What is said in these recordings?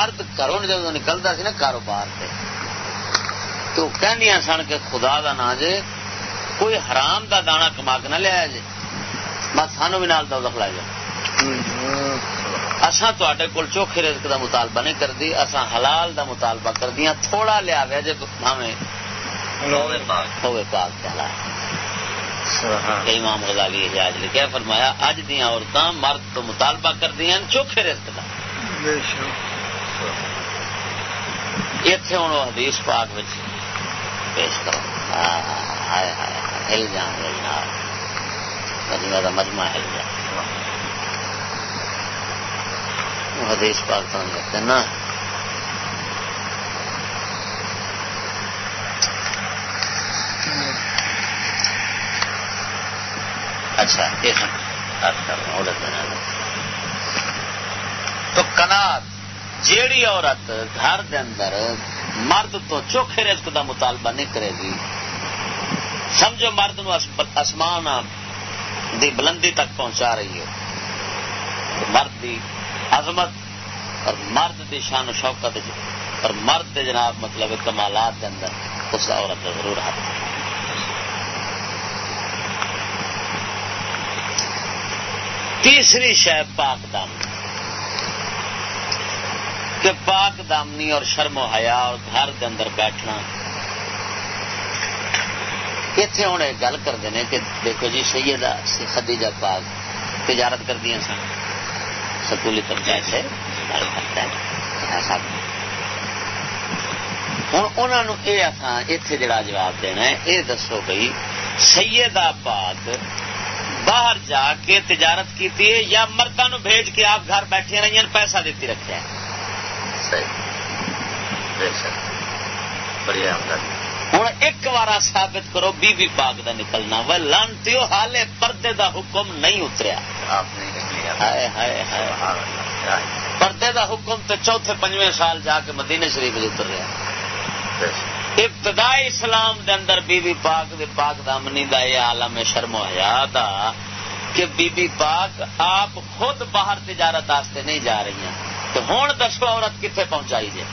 مرد گھروں جب نکلتا سی نا کاروبار سے تو کہندیاں سن کہ خدا دا نا جے کوئی حرام دا دانا کما کے نہ لیا جے۔ بس سانو بھی نال دولت لا جائے اساں تے کول چوکھے رزق دا مطالبہ نہیں کردی اساں حلال دا مطالبہ کردیاں تھوڑا لیا ویا جے بھاویں ہوے پاک۔ امام غزالی اجاز لکھا فرمایا اج دیا عورتیں مرد تو مطالبہ کر دیا چوکھے رزق کا اتے ہوں حدیث پاک پیش کرو ہل جان مجمع کا مجمع ہل جا حدیث پاک تو لگتے نا اچھا تو کنات جیڑی عورت گھر دے اندر مرد تو چوکھے رزق دا مطالبہ نہیں کرے گی، سمجھو مرد نو آسمان دی بلندی تک پہنچا رہی ہے۔ مرد دی عظمت اور مرد دی شان و شوقت اور مرد دے جناب مطلب کمالات دے اندر اس عورت ضرور ہاتھ تیسری شہ پاک دامنی کہ پاک دامنی اور شرم و حیا اور گھر کے اندر بیٹھنا۔ اتنے ہوں گل کرتے ہیں کہ دیکھو جی سیدہ خدیجہ پاک تجارت کر دیا سن۔ سکولی طبقہ سے گل کرتا ہے ہوں انہوں یہ اتے جڑا جواب دینا ہے یہ دسو بھائی سیدہ پاک باہر جا کے تجارت کی یا مردہ بھیج کے آپ گھر بیٹھے رہی پیسہ دیتی ہوں ایک بار ثابت کرو بی بی پاک دا نکلنا وہ لانتی حالے پردے دا حکم نہیں اتریا. پردے دا حکم تو چوتھے پنجویں سال جا کے مدینے شریف اتر رہا ابتدائی اسلام دے اندر بی بی پاک دے پاک دامنی دا یہ عالم شرم و حیا دا کہ بی بی پاک آپ خود باہر تجارت واسطے نہیں جا رہی ہیں. تو ہوں دسو عورت کتنے پہنچائی جائے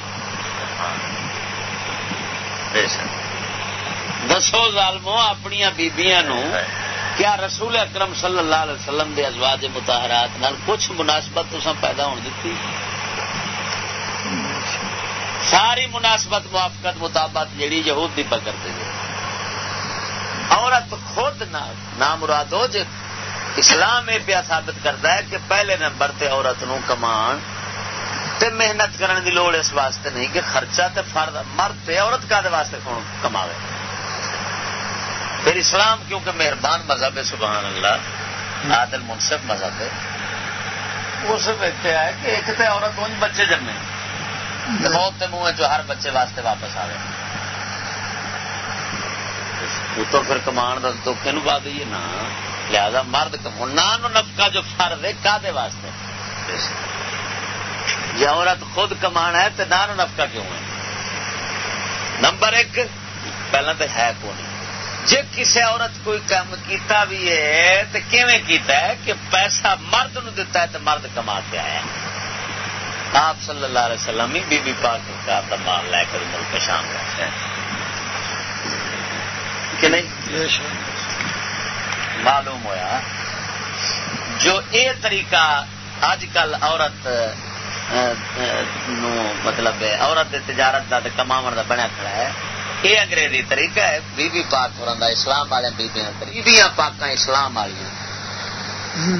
دسو ظالمو اپنی بیبیاں نو کیا رسول اکرم صلی اللہ علیہ وسلم دے ازواج متحرات نال کچھ مناسبت تو پیدا ہونے دیتی ساری مناسبت، موافقت مطابقت جیڑی یہود دی پکڑتے تھے عورت خود نہ مراد ہو جی اسلام یہ پیا ثابت کرتا ہے کہ پہلے نمبر تے عورت نو کمان تے محنت کرنے دی لوڑ اس واسطے نہیں کہ خرچہ تے فرد مرد تے عورت کا دے واسطے کون کماوے؟ پھر اسلام کیونکہ مہربان مذہب ہے سبحان اللہ عادل منصف مذہب ہے۔ اس ہے کہ ایک تے عورت ان بچے جمے۔ موت کے منہ جو ہر بچے واسطے واپس آئے تو پھر کمان تو کن پا دئیے نا۔ لہذا مرد نہ نفقہ جو فرد ہے کا واسطے؟ جی عورت خود کما ہے تو نہ نفقہ کیوں ہے؟ نمبر ایک پہلا تو ہے کون؟ جی کسی عورت کوئی کام کیتا بھی ہے تو کیویں کیتا ہے کہ پیسہ مرد نو دیتا ہے تو مرد کما کے آیا آپ صلی اللہ علیہ وسلم ہی بی بی پاک کا مال لے کر ملک شام رہتے ہیں۔ کہ نہیں؟ معلوم ہوا جو یہ طریقہ اج کل عورت نو مطلب عورت تجارت کا کما بنیا کھڑا ہے۔ یہ انگریزی طریقہ ہے بی بی پاک ہو اسلام والے بیبیاں بیبیاں پاک اسلام والی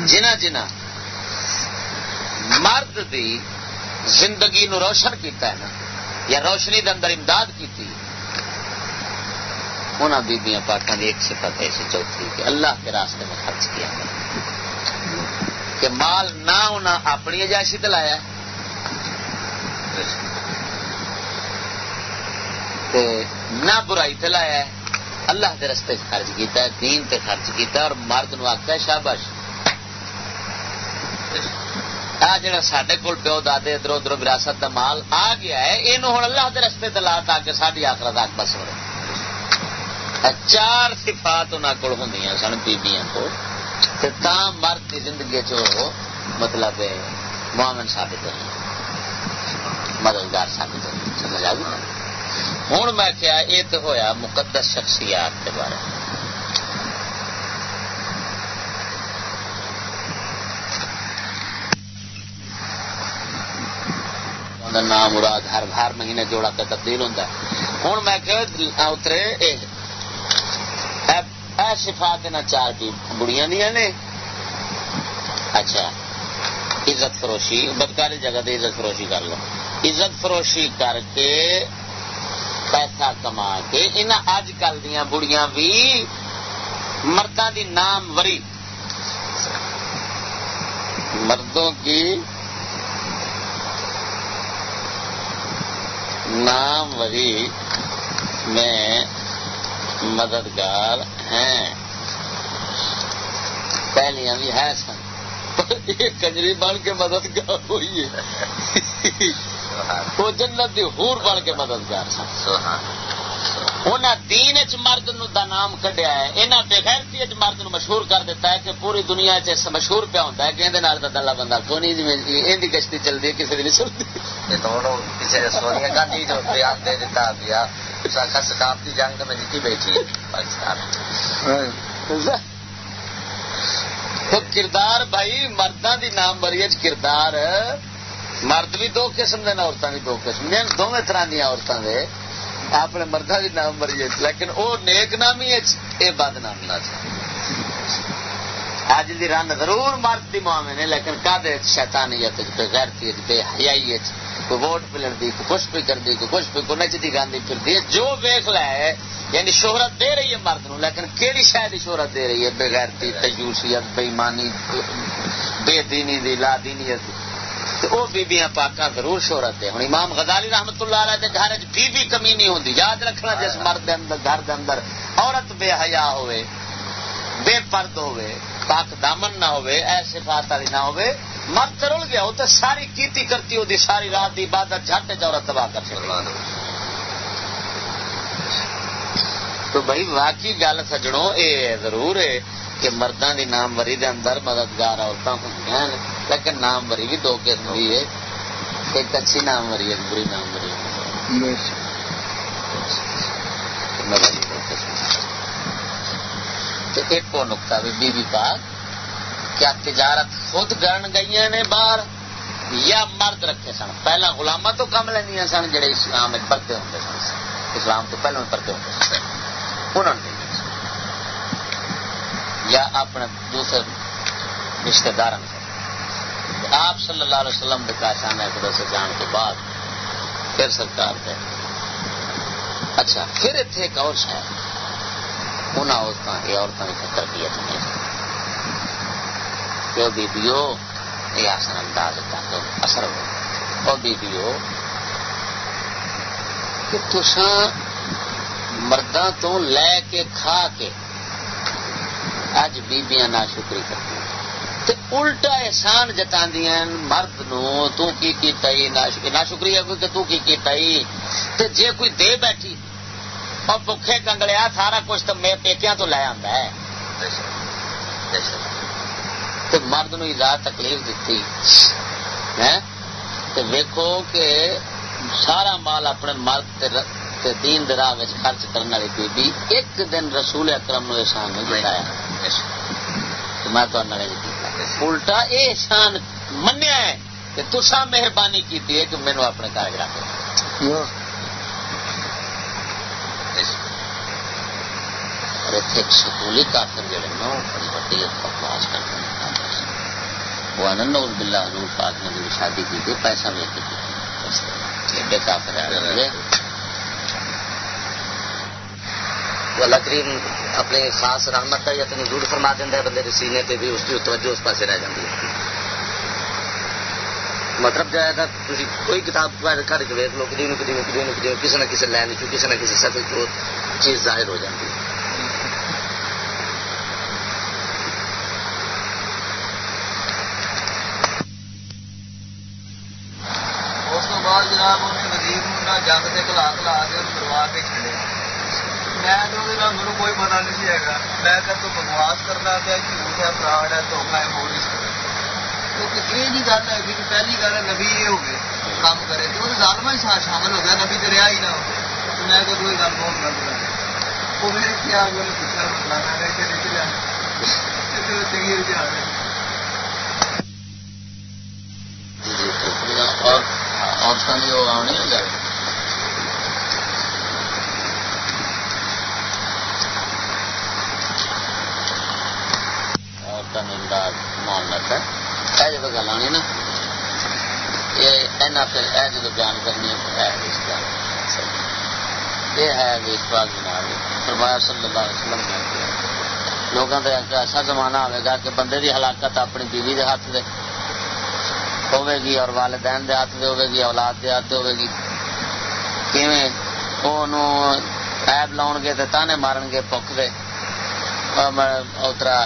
جنہ جنہ مرد دی زندگی نو روشن کیتا ہے نا، یا روشنی دے اندر امداد کی انہوں بیبیاں پاکوں کی ایک صفت ایسی چوتھی کہ اللہ کے راستے میں خرچ کیا۔ کہ مال نہ انہیں اپنی اجائشی دلایا نہ برائی دلایا اللہ کے رستے خرچ کیتا ہے، دین تے خرچ کیتا ہے، اور مرد نو آخر شابش آ جڑا سڈے کول پیو دادے، ادھر ادھر وراثت کا مال آ گیا ہے یہ ہوں اللہ کے رستے دلا تاکہ ساری آخر تک بس ہو چار صفات انہوں کو ہوں سن بیبیاں کو مرد کی زندگی چ مطلب مومن ثابت ہوئی مددگار ثابت ہوتی سمجھ آ گئی؟ ہوں میں کیا یہ تو ہوا مقدس شخصیات کے بارے نام مراد ہر ہر مہینے جوڑا کے تبدیل ہوتا ہے۔ ہوں میں کہ اترے صفات نہ چار بڑیاں دیا نے۔ اچھا عزت فروشی، بدکاری جگہ دے عزت فروشی کر لو۔ عزت فروشی کر کے پیسہ کما کے ان اج کل دیا بڑیاں بھی مردوں کی نام وری مردوں کی نام وری میں مددگار ہیں۔ پہلیاں بھی ہے سن۔ کنجری بن کے مددگار ہوئی ہے۔ وہ جنت ہور بن کے مددگار سن۔ دین چ مرد دا نام کڈیا ہے انہیں بےغیرتی چ مرد نو مشہور کر دیتا ہے کہ پوری دنیا چ مشہور پیا ہوتا ہے کہ اندر دلہ بندہ کو نہیں جی یہ کشتی چلتی ہے کسی کی نہیں سنتی سونیا گاندھی دے دیتا سٹاپ کی جنگ میں جیتی بیٹھی پاکستان تو کردار بھائی مردوں کی نام بری کردار مرد بھی دو قسم دے عورتیں بھی دو قسم۔ یعنی دونوں طرح دیا عورتوں کے اپنے مردہ کی نام مری لیکن وہ نیک نامی یہ بد نام اج دی رن ضرور مرد کی معاملے نے لیکن کدے شیطانیت بے غیرتی بے حیائی کوئی ووٹ پلن دی کوئی کچھ پہ کر دی کوئی کچھ پہ کوئی نچتی گاندھی پھر دی جو ویخ لے یعنی شہرت دے رہی ہے مرد نو، لیکن کیڑی شاید شہرت دے رہی ہے؟ بے غیرتی، تجوسیت، بے ایمانی، بے دینی دی، لا دینیت دی۔ وہ بیبیاں پاکاں ضرور شہرت ہے ہوں امام غزالی رحمت اللہ علیہ کے گھر بی بی کمی نہیں ہوتی یاد رکھنا جس مرد دے اندر گھر دے اندر عورت بے حیا ہوئے بے پرد ہوئے پاک دامن نہ ہوئے ایسے بات والی نہ ہوئے مرد رل گیا وہ تو ساری کیتی کرتی ہوتی ساری رات کی عبادت جھٹ عورت تباہ کر سکتی تو بھائی واقعی گل سجڑوں یہ ضرور ہے کہ مردوں کی نام وری دے اندر مددگار عورتیں ہوں لیکن نام وری بھی دو قسم بھی ہے، ایک اچھی نام وری ایک بری نام وری ایک وہ بھی بی بی پاک، کیا تجارت خود کرن گئی نے باہر یا مرد رکھے سن؟ پہلا غلامہ تو کم لینیا سن جڑے اسلام پرتے ہوتے سن۔ اسلام تو پہلے پرتے ہوتے سن۔ انہوں نے یا اپنے دوسرے رشتے دار آپ صلی اللہ علیہ وسلم کے پہچان ہے خدا سے جان کے بعد پھر سرکار دے اچھا پھر اتنے ایک اور شاید ان عورتوں یہ عورتوں کی تربیت نہیں کہ بیبیو یہ آسان انداز تو اثر ہو۔ اور بیبیو کہ تسان مردوں تو لے کے کھا کے اج بیبیاں نہ شکری کرتی الٹا احسان جتا مرد نو تو کی کیتا ہی نہ شکریہ کوئی کہ تو کی کیتا ہی تے جے کوئی دے بیٹھی اور بکھے کنگلیا سارا کچھ تو میں پیکیاں تو لے آندا ہے۔ تے مرد نو اجازت تکلیف دیتی تے ویکھو کہ سارا مال اپنے مرد تے دین دراہ خرچ کرنے والی بی بی ایک دن رسول اکرم نو احسان نہیں جتایا میں تو الٹا یہ احسان منیا ہے کہ تسا مہربانی کی ہے کہ مینو اپنے کاغذ رکھ اور اتنے سکولی کافر جڑے نا بڑی وڈی بکواس کرتے ہیں۔ وہ آنند بلا حضور پاک نے جی شادی کی پیسہ لے کے ایڈے کافر آ رہے وہ اللہ کریم اپنے خاص رحمت کا یا تو نزول فرما دینا ہے، بندے کے سینے پہ بھی اس کی توجہ اس پاس رہ جاتی ہے۔ مطلب جو ہے نا کوئی کتاب کر کے ویک لو کدی کدی کدی کدی کسی نہ کسی لائن چ کسی نہ کسی سطح چیز ظاہر ہو جاتی ہے اس بعد جناب انہیں وزیر جنگ سے کلا کلا کے کروا کے چلے میرے کوئی پتا نہیں ہے میں تو بکواس کرنا پیا جھوٹ ہے فراڈ ہے دھوکھا ہے ہو نہیں سکتا۔ کیونکہ یہ جی گل ہے کہ پہلی گل ہے، نبی یہ ہو گئے، کام کرے۔ تو ظالم ہی ساتھ شامل ہو گیا نبی تو رہا ہی نہ ہو تو میں کو کوئی گل بہت گل کر وہ میرے کیا آگے پوچھا مسئلہ میں نے کہ نکل آیا۔ چنگی رجحان ہے اور عورتوں کی وہ آنی ہے گل عورتوں نے امداد معاملہ ہے یہ جب گل آنی نا یہ پھر بیان کرنی ہے اس کا یہ ہے اس بات جناب، فرمایا صلی اللہ علیہ وسلم نے لوگوں کا ایسا زمانہ آئے گا کہ بندے دی ہلاکت اپنی بیوی دے ہاتھ دے ہوے گی اور والدین دے ہاتھ دے ہوے گی، اولاد دے ہاتھ ہوے گی۔ کیویں ایب لاؤ گے تو تانے مارن گے پک دے۔ اترا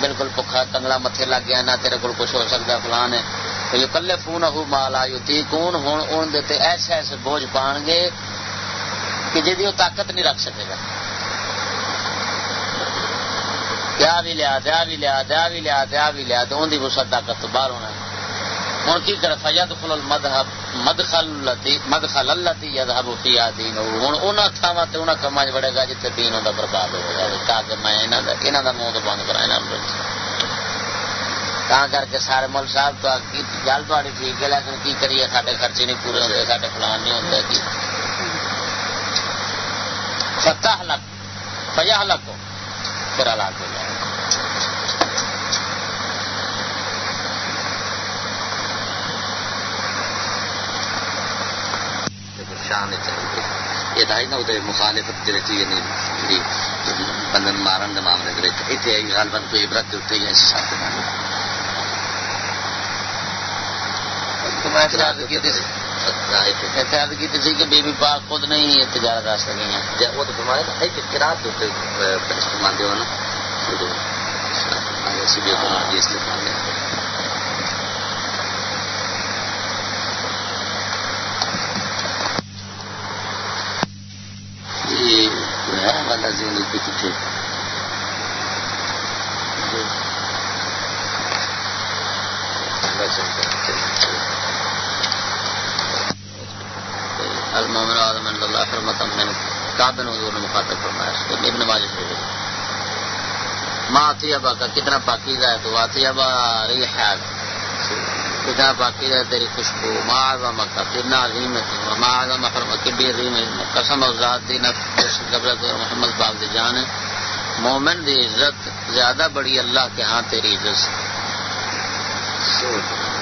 بالکل پکا کنگلا متے لگ گیا، نہ تیرے کو کچھ ہو سکتا فلان ہے کلے فون اہو مال آئی کون ہوں ان دیتے ایسے ایسے بوجھ پان گے کہ جی وہ طاقت نہیں رکھ سکے گا۔ دیا بھی لیا، دیا بھی لیا، دیا بھی لیا، دیا بھی لیا، تو ان کی وسعت طاقت تو باہر ہونا ہوں کی کرے؟ فیاد فل مدہب مدخل مدخل اللہ تی یدہب فی آدین ہوں انہاں تھاواں تے انہاں کماں وچ گا جتھے دین ہوندا برباد ہو جائے تاکہ میں انہاں دا انہاں دا منہ تو بند کراں، انہاں تا کر کے سارے مول صاحب تو گل تاری ٹھیک ہے لیکن کی کریے سارے خرچے نہیں پورے ہوتے سارے فلان نہیں ہوتے کی فتح لک فجا لک پھر ہلاک ہو جائے شان یہ تھا نا ادھر مخالفت جی چیز نہیں بندن مارن کے معاملے اتنے گل بند کوئی عبرت اتنے ہی اس حساب سے کہ بی بی پاک خود نہیں تجارت واسطے گئی ہیں وہ تو فرمایا کراط مانتے ہو نا سی بی استعمال والا ذہن کے پیچھے المومن اللہ حرمت من کابن حضور نے مخاطب فرمایا ابن ماجد ہو گئی ماں ابا کا کتنا پاکیزہ ہے تو ابا ریحات کتنا پاکیزہ ہے تیری خوشبو۔ ماں آزم کا کتنا عظیم ہے ماں آزم حرمت کی عظیم ہے۔ قسم اور ذات دی محمد پاک دی جان ہے۔ مومن دی عزت زیادہ بڑی اللہ کے ہاں تیری عزت سے۔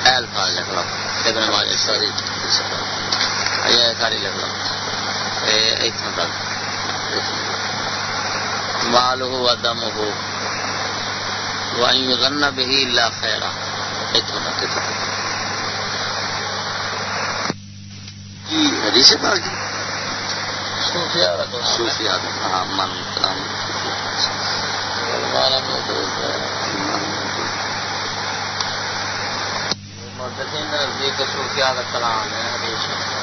اے الفاظ لکھ لو ابن ماجد ساری یہ ساری لکھ لو اتنا تک مال ہو دم ہو وہیں غن بھی اللہ خیرا اتنا تک جی حدیث پاک جی۔ صوفیات ہاں من کلام صوفیات کلام ہے۔ حدیث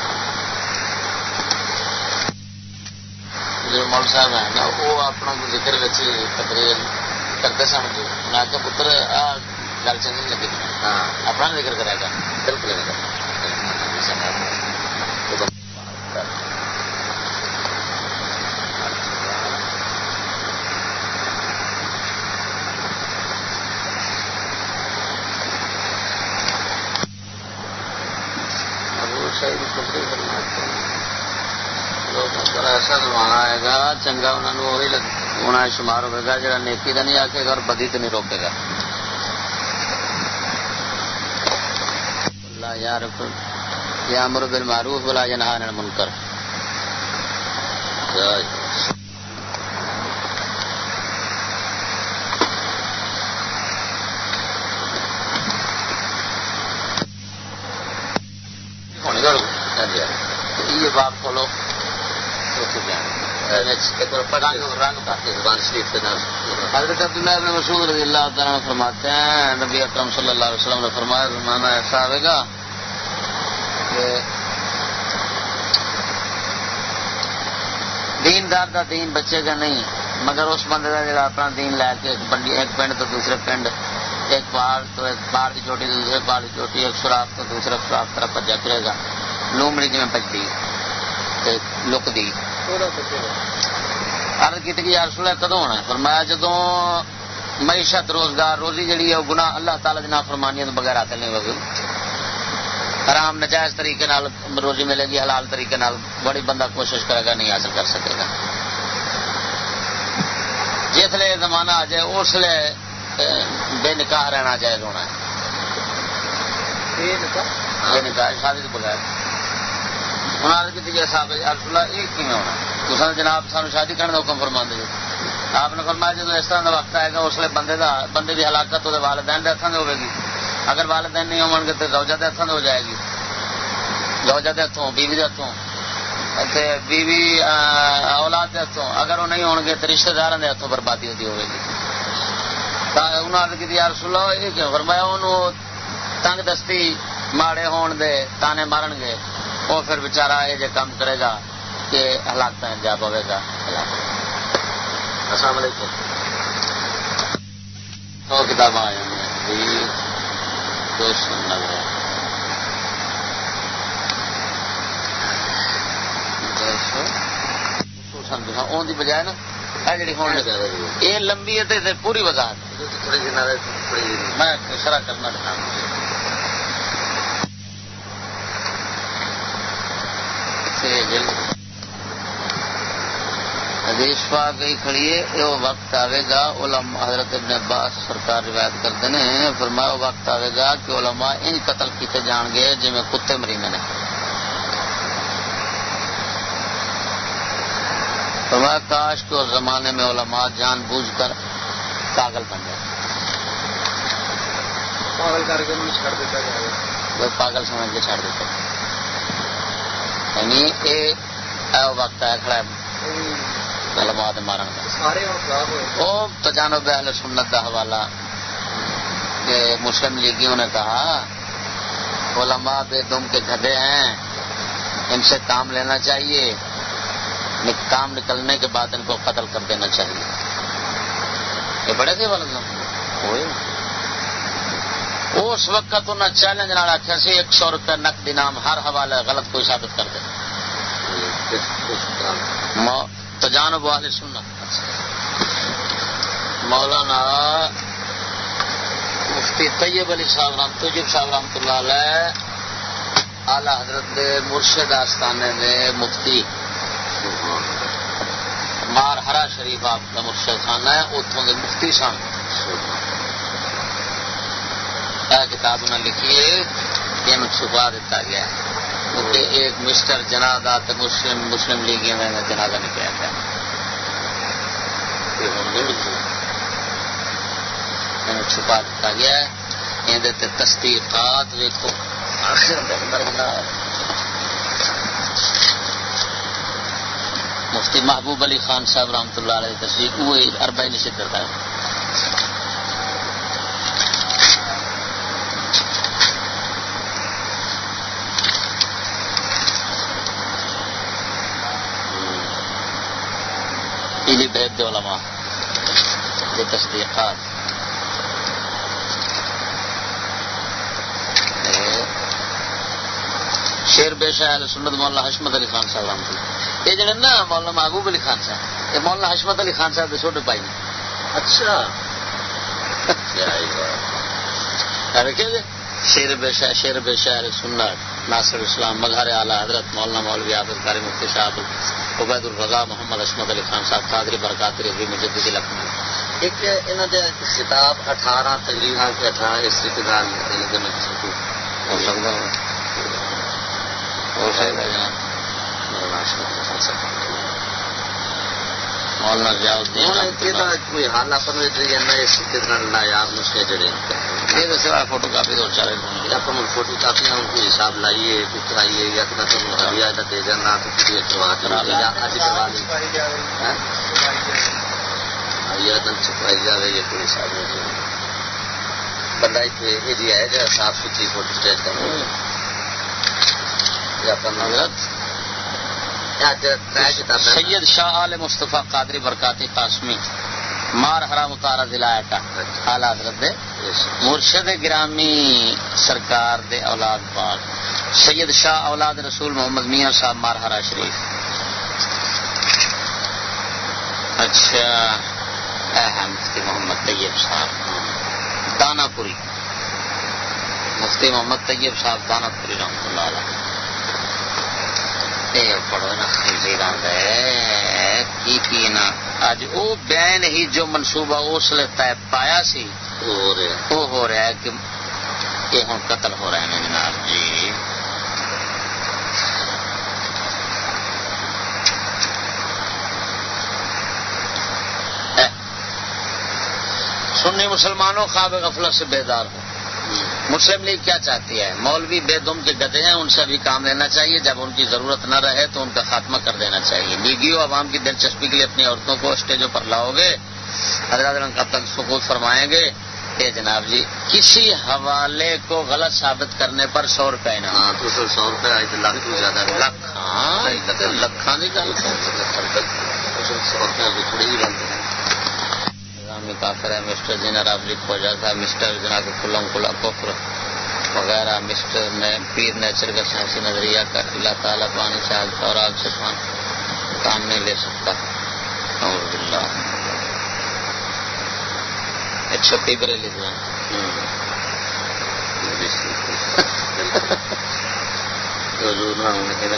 جو مول صاحب ہیں نا وہ اپنا ذکر تقریر کرتے سن جو میں کہ پتر گل چنگی لگی اپنا ذکر کرے گا بالکل ایسا زمانہ آئے گا چنگا انہوں نے وہی ہونا شمار ہوئے گا جا نیکی کا نہیں آکے گا اور بدی تو نہیں روکے گا اللہ یار یا امر بل معروف بلا جنہا منکر یہ بات کھولو حضرت عبداللہ بن مسعود رضی اللہ تعالیٰ فرماتے ہیں نبی اکرم صلی اللہ علیہ وسلم نے فرمایا زمانہ ایسا آئے گا کہ دین دار کا دین بچے گا نہیں مگر اس بندے کا جگہ اپنا دین لے کے ایک پنڈ تو دوسرے پنڈ ایک پہاڑ تو ایک پہاڑ کی چوٹی دوسرے پہاڑ کی چوٹی ایک سوراخ تو دوسرے سوراخ طرف بجا پھرے گا۔ لومڑی جی بجتی لکتی ارد کی یار سولہ کدو ہونا فرمایا جدو معیشت روزگار روزی جڑی ہے وہ گنا اللہ تعالی دی نافرمانیاں بغیر حاصل نہیں ہوگی۔ حرام نجائز طریقے نال روزی ملے گی حلال طریقے نال بڑی بندہ کوشش کرے گا نہیں حاصل کر سکے گا۔ جس لیے زمانہ آ جائے اس لیے بے نکاح رہنا جائز ہونا ہے۔ بے نکاح؟ شادی کے بغیر۔ انہوں نے کی صاحب اللہ یہ کیون ہونا تو جناب، سانو شادی کرنے کا حکم فرما دے آپ نے فرمایا جب اس طرح کا وقت آئے گا، اس لیے بندے دا، بندے کی ہلاکت وہ والدین کے ہاتھوں سے ہوگی اگر والدین نہیں ہو گے تو روجہ کے ہاتھوں سے ہو جائے گی۔ روجہ کے ہاتھوں بیوی کے ہاتھوں بیوی اولاد کے ہاتھوں اگر وہ نہیں ہو گے تو رشتے دار کے ہاتھوں بربادی ہوتی ہوگی انہوں نے کی یار سلو یہ کیوں؟ فرمایا انہوں تنگ دستی، ماڑے ہون دے، تانے مارن گے۔ وہ پھر بچارا یہ کام کرے گا کہ ہلاکت جا پوے گا السلام علیکم۔ سو کتاب آ جی دوست دی بجائے نا جی یہ لمبی ہے پوری وضاحت۔ میں شرح کرنا حدیث پاک گئی کھڑی ہے وہ وقت آئے گا علماء حضرت ابن عباس سرکار روایت کرتے ہیں فرمایا وقت آئے گا کہ علماء ان قتل کیتے جان گے جی میں کتے مرینے نے۔ فرمایا کاش کے اس زمانے میں علماء جان بوجھ کر پاگل بن جائے۔ پاگل کر کے چھڑ دیتا جائے۔ پاگل سمجھ کے چھڑ دیتے۔ یعنی یہ وقت آیا کھڑا ہے علماء مارن وہ تو جانو اہل سنت کا حوالہ کہ مسلم لیگیوں نے کہا علماء بے دم کے گدے ہیں ان سے کام لینا چاہیے کام نکلنے کے بعد ان کو قتل کر دینا چاہیے۔ یہ بڑے تھے والد اس وقت انہیں چیلنج نہ رکھا سی ایک سو روپے نقدی نام ہر حوالے غلط کوئی ثابت کر دے۔ تو جان بوال سننا مولانا مفتی طیب علی صاحب رام تجب صاحب رحمت اللہ علیہ آلہ حضرت مرشد آستانے دے مفتی۔ مار ہرا شریف آپ کا مرشد خانہ ہے اتوں کے مفتی سن۔ کتاب انہیں لکھی ہے کہ چھپا دیتا گیا ہے۔ کیونکہ ایک مسٹر جنازہ تو مسلم مسلم لیگیاں میں جنازہ نکلا تھا چھپا دیتا گیا ہے۔ یہ تصدیقات ویکو مفتی محبوب علی خان صاحب رحمت اللہ علیہ تصدیق، وہ اربائی نشد کرتا ہے پیلی علماء یہ تصدیقات۔ شاہ سنت مولانا حشمت علی خان صاحب رحمت یہ جڑے نا مولانا محبوب علی خان صاحب یہ مولانا حشمت علی خان صاحب کے چھوٹے پائی اچھا۔ جی؟ شیر بے شاہ شیر بے سنت ناصر اسلام مظہر اعلیٰ حضرت مولانا مولوی عابد مفتی عبید الرضا محمد اشمد علی خان صاحب قادری برکات رضی مجدد لکھنؤ۔ ایک انہوں نے خطاب اٹھارہ کے اٹھارہ اس کتاب ہو سکتا ہے۔ ہو سکتا ہے مولانا ضیاء الدین کوئی حال اپن اس کتنا یاد نسخے جڑے یہ تو سوائے فوٹو کاپی تو چلے اپن فوٹو کاپی ہم کوئی حساب لائیے کچھ کرائیے یا تو تم ہدیا دے جانا تو کسی کروا کرا لیا اج کروا لی ہدیا تن چھپائی جائے یہ کوئی حساب نہیں بندہ اتنے یہ ہے۔ جا صاف ستھری فوٹو اسٹیٹ کرنا یا اپن سید شاہ عال مصطفیٰ قادری برکاتی قاسمی، مار ہرا متارا ضلع کا اعلی حضرت مرشد گرامی سرکار دے اولاد پاک، سید شاہ اولاد رسول محمد میاں صاحب مارہرا شریف۔ اچھا مفتی محمد طیب صاحب دانا پوری مفتی محمد طیب صاحب دانا پوری رحمت اللہ علیہ۔ پڑھو نا کی پینا اج وہ بین ہی جو منصوبہ اس لیے طے پایا سی وہ ہو رہا ہے کہ یہ قتل ہو رہے ہیں جناب جی سنی مسلمانوں خواب غفلت سے بیدار ہو مسلم لیگ کیا چاہتی ہے مولوی بے دم کے گدے ہیں ان سے بھی کام لینا چاہیے جب ان کی ضرورت نہ رہے تو ان کا خاتمہ کر دینا چاہیے لیگیوں عوام کی دلچسپی کے لیے اپنی عورتوں کو اسٹیجوں پر لاؤ گے حضرت کب تک سکوت فرمائیں گے اے جناب جی کسی حوالے کو غلط ثابت کرنے پر سو ہاں تو سر سو لاکھ زیادہ ہاں کی گل سو روپئے تھوڑی جی گل اسلامی کافر ہے مسٹر جنر ابلی کھوجا تھا مسٹر جناب کلم کلا کفر وغیرہ، مسٹر نے پیر نیچر کا سائنسی نظریہ کا اللہ تعالیٰ پانی شاید سوراگ سے کام نہیں لے سکتا۔ اور اللہ چھپی بریلی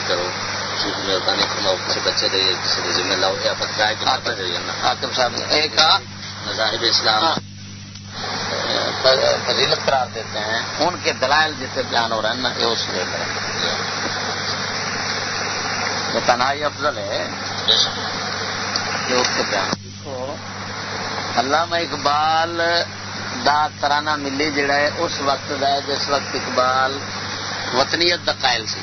کرو۔ بچے ذمہ لاؤ حاکم صاحب ایک مذاہب اسلام۔ فضیلت قرار دیتے ہیں ان کے دلائل جتنے بیان ہو رہے ہیں نا یہ اس لیے یہ تنہائی افضل ہے اس کے بیان۔ علامہ اقبال دا ترانہ ملی جڑا ہے اس وقت دا ہے جس وقت اقبال وطنیت دا قائل سی۔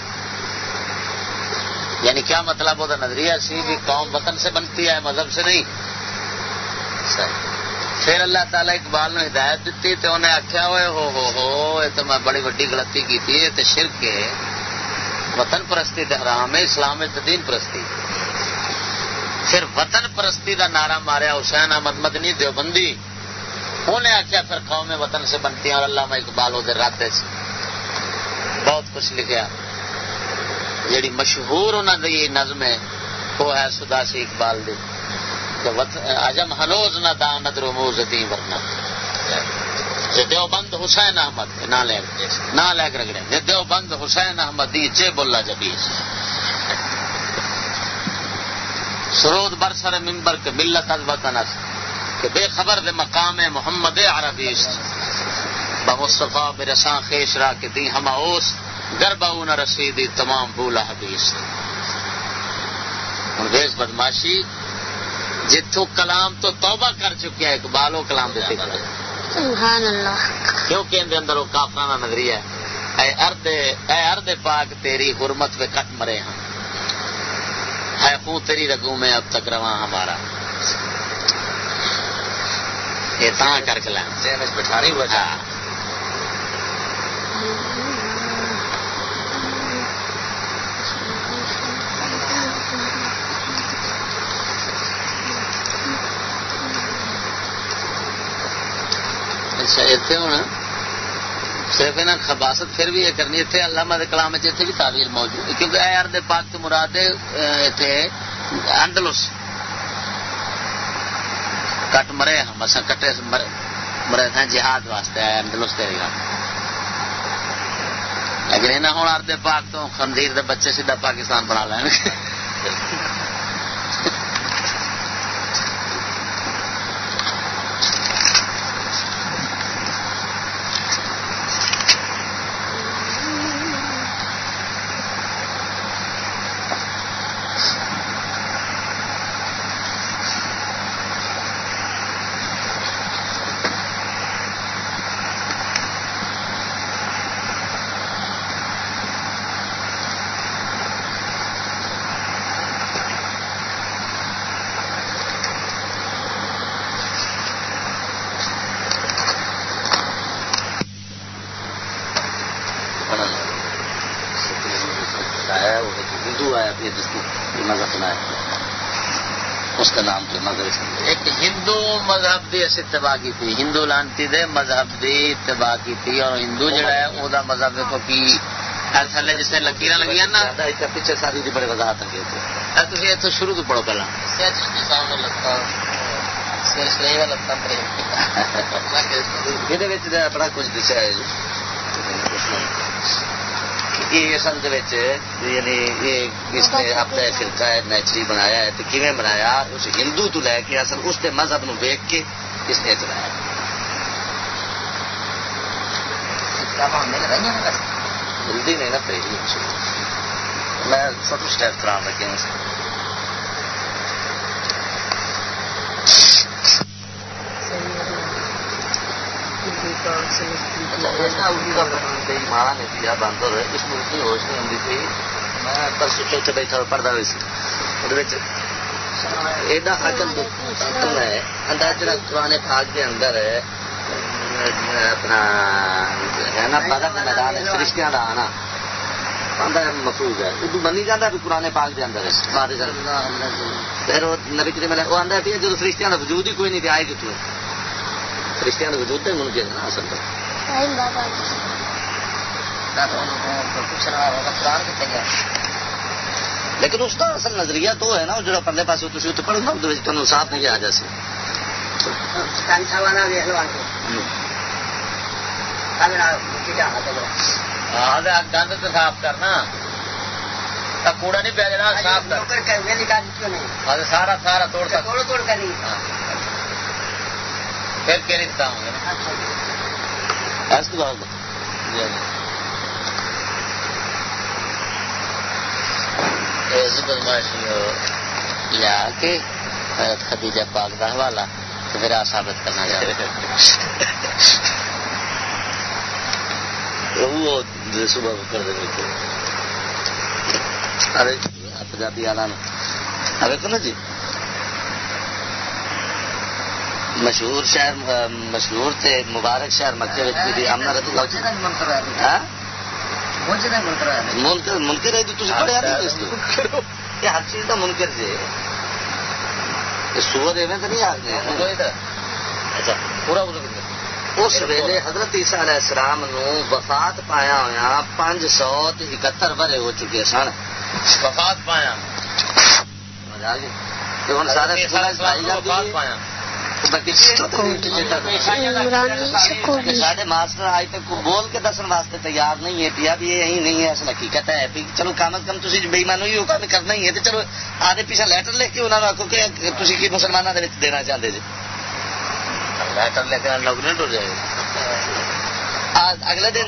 یعنی کیا مطلب وہ نظریہ سی بھی قوم وطن سے بنتی ہے مذہب سے نہیں؟ صحیح۔ پھر اللہ تعالیٰ اقبال نے ہدایت دیتی تو انہیں آخیا ہوئے، ہو ہو ہو، یہ تو میں بڑی وڈی غلطی کی تھی تو شرک ہے۔ وطن پرستی حرام ہے، اسلام دین پرستی۔ پھر وطن پرستی کا نعرہ ماریا، حسین احمد مدنی دیوبندی۔ انہیں آخیا پھر قوم وطن سے بنتی ہیں اور اللہ میں اقبال وہ راتے سے۔ بہت کچھ لکھا جیڑی مشہور انہوں کی نظم ہے، وہ ہے سداسی اقبال دی۔ اجم ہنوز نہ دانت رموز دی ورنہ۔ دیو بند حسین احمد نہ لے نہ لے رگڑے۔ دیو بند حسین احمد دی چے بولا جبی سرود برسر ممبر کے ملت از وطن از کہ بے خبر دے مقام محمد عربی است۔ بمصطفیٰ برساں خیش را کے دی ہما اوس گربا نہ رسیدی تمام بولا حدیث۔ ویس بدماشی جتوں کلام تو توبہ کر چکے ہیں اقبال وہ کلام دیتے کیونکہ اندر اندر وہ کافرانہ نظریہ ہے۔ اے ارد اے ارد پاک تیری حرمت پہ کٹ مرے ہم ہے خون تیری رگوں میں اب تک رواں ہمارا۔ یہ تاں کر کے بٹھا رہی ہوا اچھا اتنے ہوں صرف یہاں خباست پھر بھی یہ کرنی اتنے علامہ کلام اتنے بھی تعویل موجود ہے کیونکہ اے ارد پاک تو مراد اتنے انڈلس کٹ مرے ہم اصا کٹے مرے مرے تھے جہاد واسطے آئے انڈلس تیری لیکن یہاں ہوں ارد پاک تو خنزیر دے بچے سیدھا پاکستان بنا لین اتباع کی تھی۔ ہندو لانتی دے مذہب دی اتباع کی تھی اور ہندو جڑا ہے وہ مذہب دیکھو کی تھلے جس لکیر لگی نا۔ پیچھے ساری بڑے وضاحت لگے تھی۔ اتوں شروع تو پڑھو پہلا۔ یہ بڑا کچھ دسیا ہے۔ جی اصل یعنی اس نے اپنا فرقہ ہے نیچری بنایا ہے تو کیویں بنایا؟ اس ہندو تو لے کے اصل اس مذہب نو ویک کے اس نے چلایا جلدی نہیں نا پہ میں فوٹو اسٹیپ کرا لگے ماں نے دیا باندر اس میں اتنی ہوش نہیں تھی۔ میں پرسوں چوتھے بیٹھا پڑھتا ہوئی سی ایڈا عقل ہے اندر جڑا قرآن پاک کے اندر ہے اپنا ہے نا کے میدان فرشتیاں کا آنا محفوظ ہے اردو بنی جانا بھی پرانے پاک کے اندر پھر وہ نبی کریم وہ ہے جب فرشتیاں کا وجود ہی کوئی نہیں آئے کتوں فرشتیاں کا وجود نا اصل لیکن اس کا اصل نظریہ تو ہے نا جو پرلے پاس پڑھو نا تمہیں صاف نہیں آ جائے گند تو صاف کرنا۔ کوڑا نہیں پیا صاف کر۔ سارا سارا توڑ توڑ توڑ کر پھر ہوں گے بدماشی لیا کے خدیجہ پاک کا حوالہ تو پھر آ ثابت کرنا چاہتے وہ صبح کر دیں ارے پنجابی آنا ارے کو نا جی۔ مشہور شہر مشہور تھے مبارک شہر مکے بھی آمنا رہتی منکر منکر ہے تو پڑھیا نہیں ہر چیز کا منکر جی سور ایویں تو نہیں اچھا پورا اس ویلے حضرت عیسیٰ علیہ السلام نو وفات پایا ہوا پانچ سو اکہتر برے ہو چکے سن وفات پایا ہوں سارے پایا سارے ماسٹر آج تک بول کے دسن واسطے تیار نہیں ہے پیا بھی یہی نہیں ہے اصل حقیقت ہے۔ چلو کم از کم تھی بےمان ہی ہوگا کرنا ہی ہے۔ تو چلو آدھے پیچھے لیٹر لکھ کے انہوں نے آخو کہ تھی کی مسلمانوں کے دینا چاہتے جی۔ لیٹر لے کے نوکری ٹر جائے اگلے دن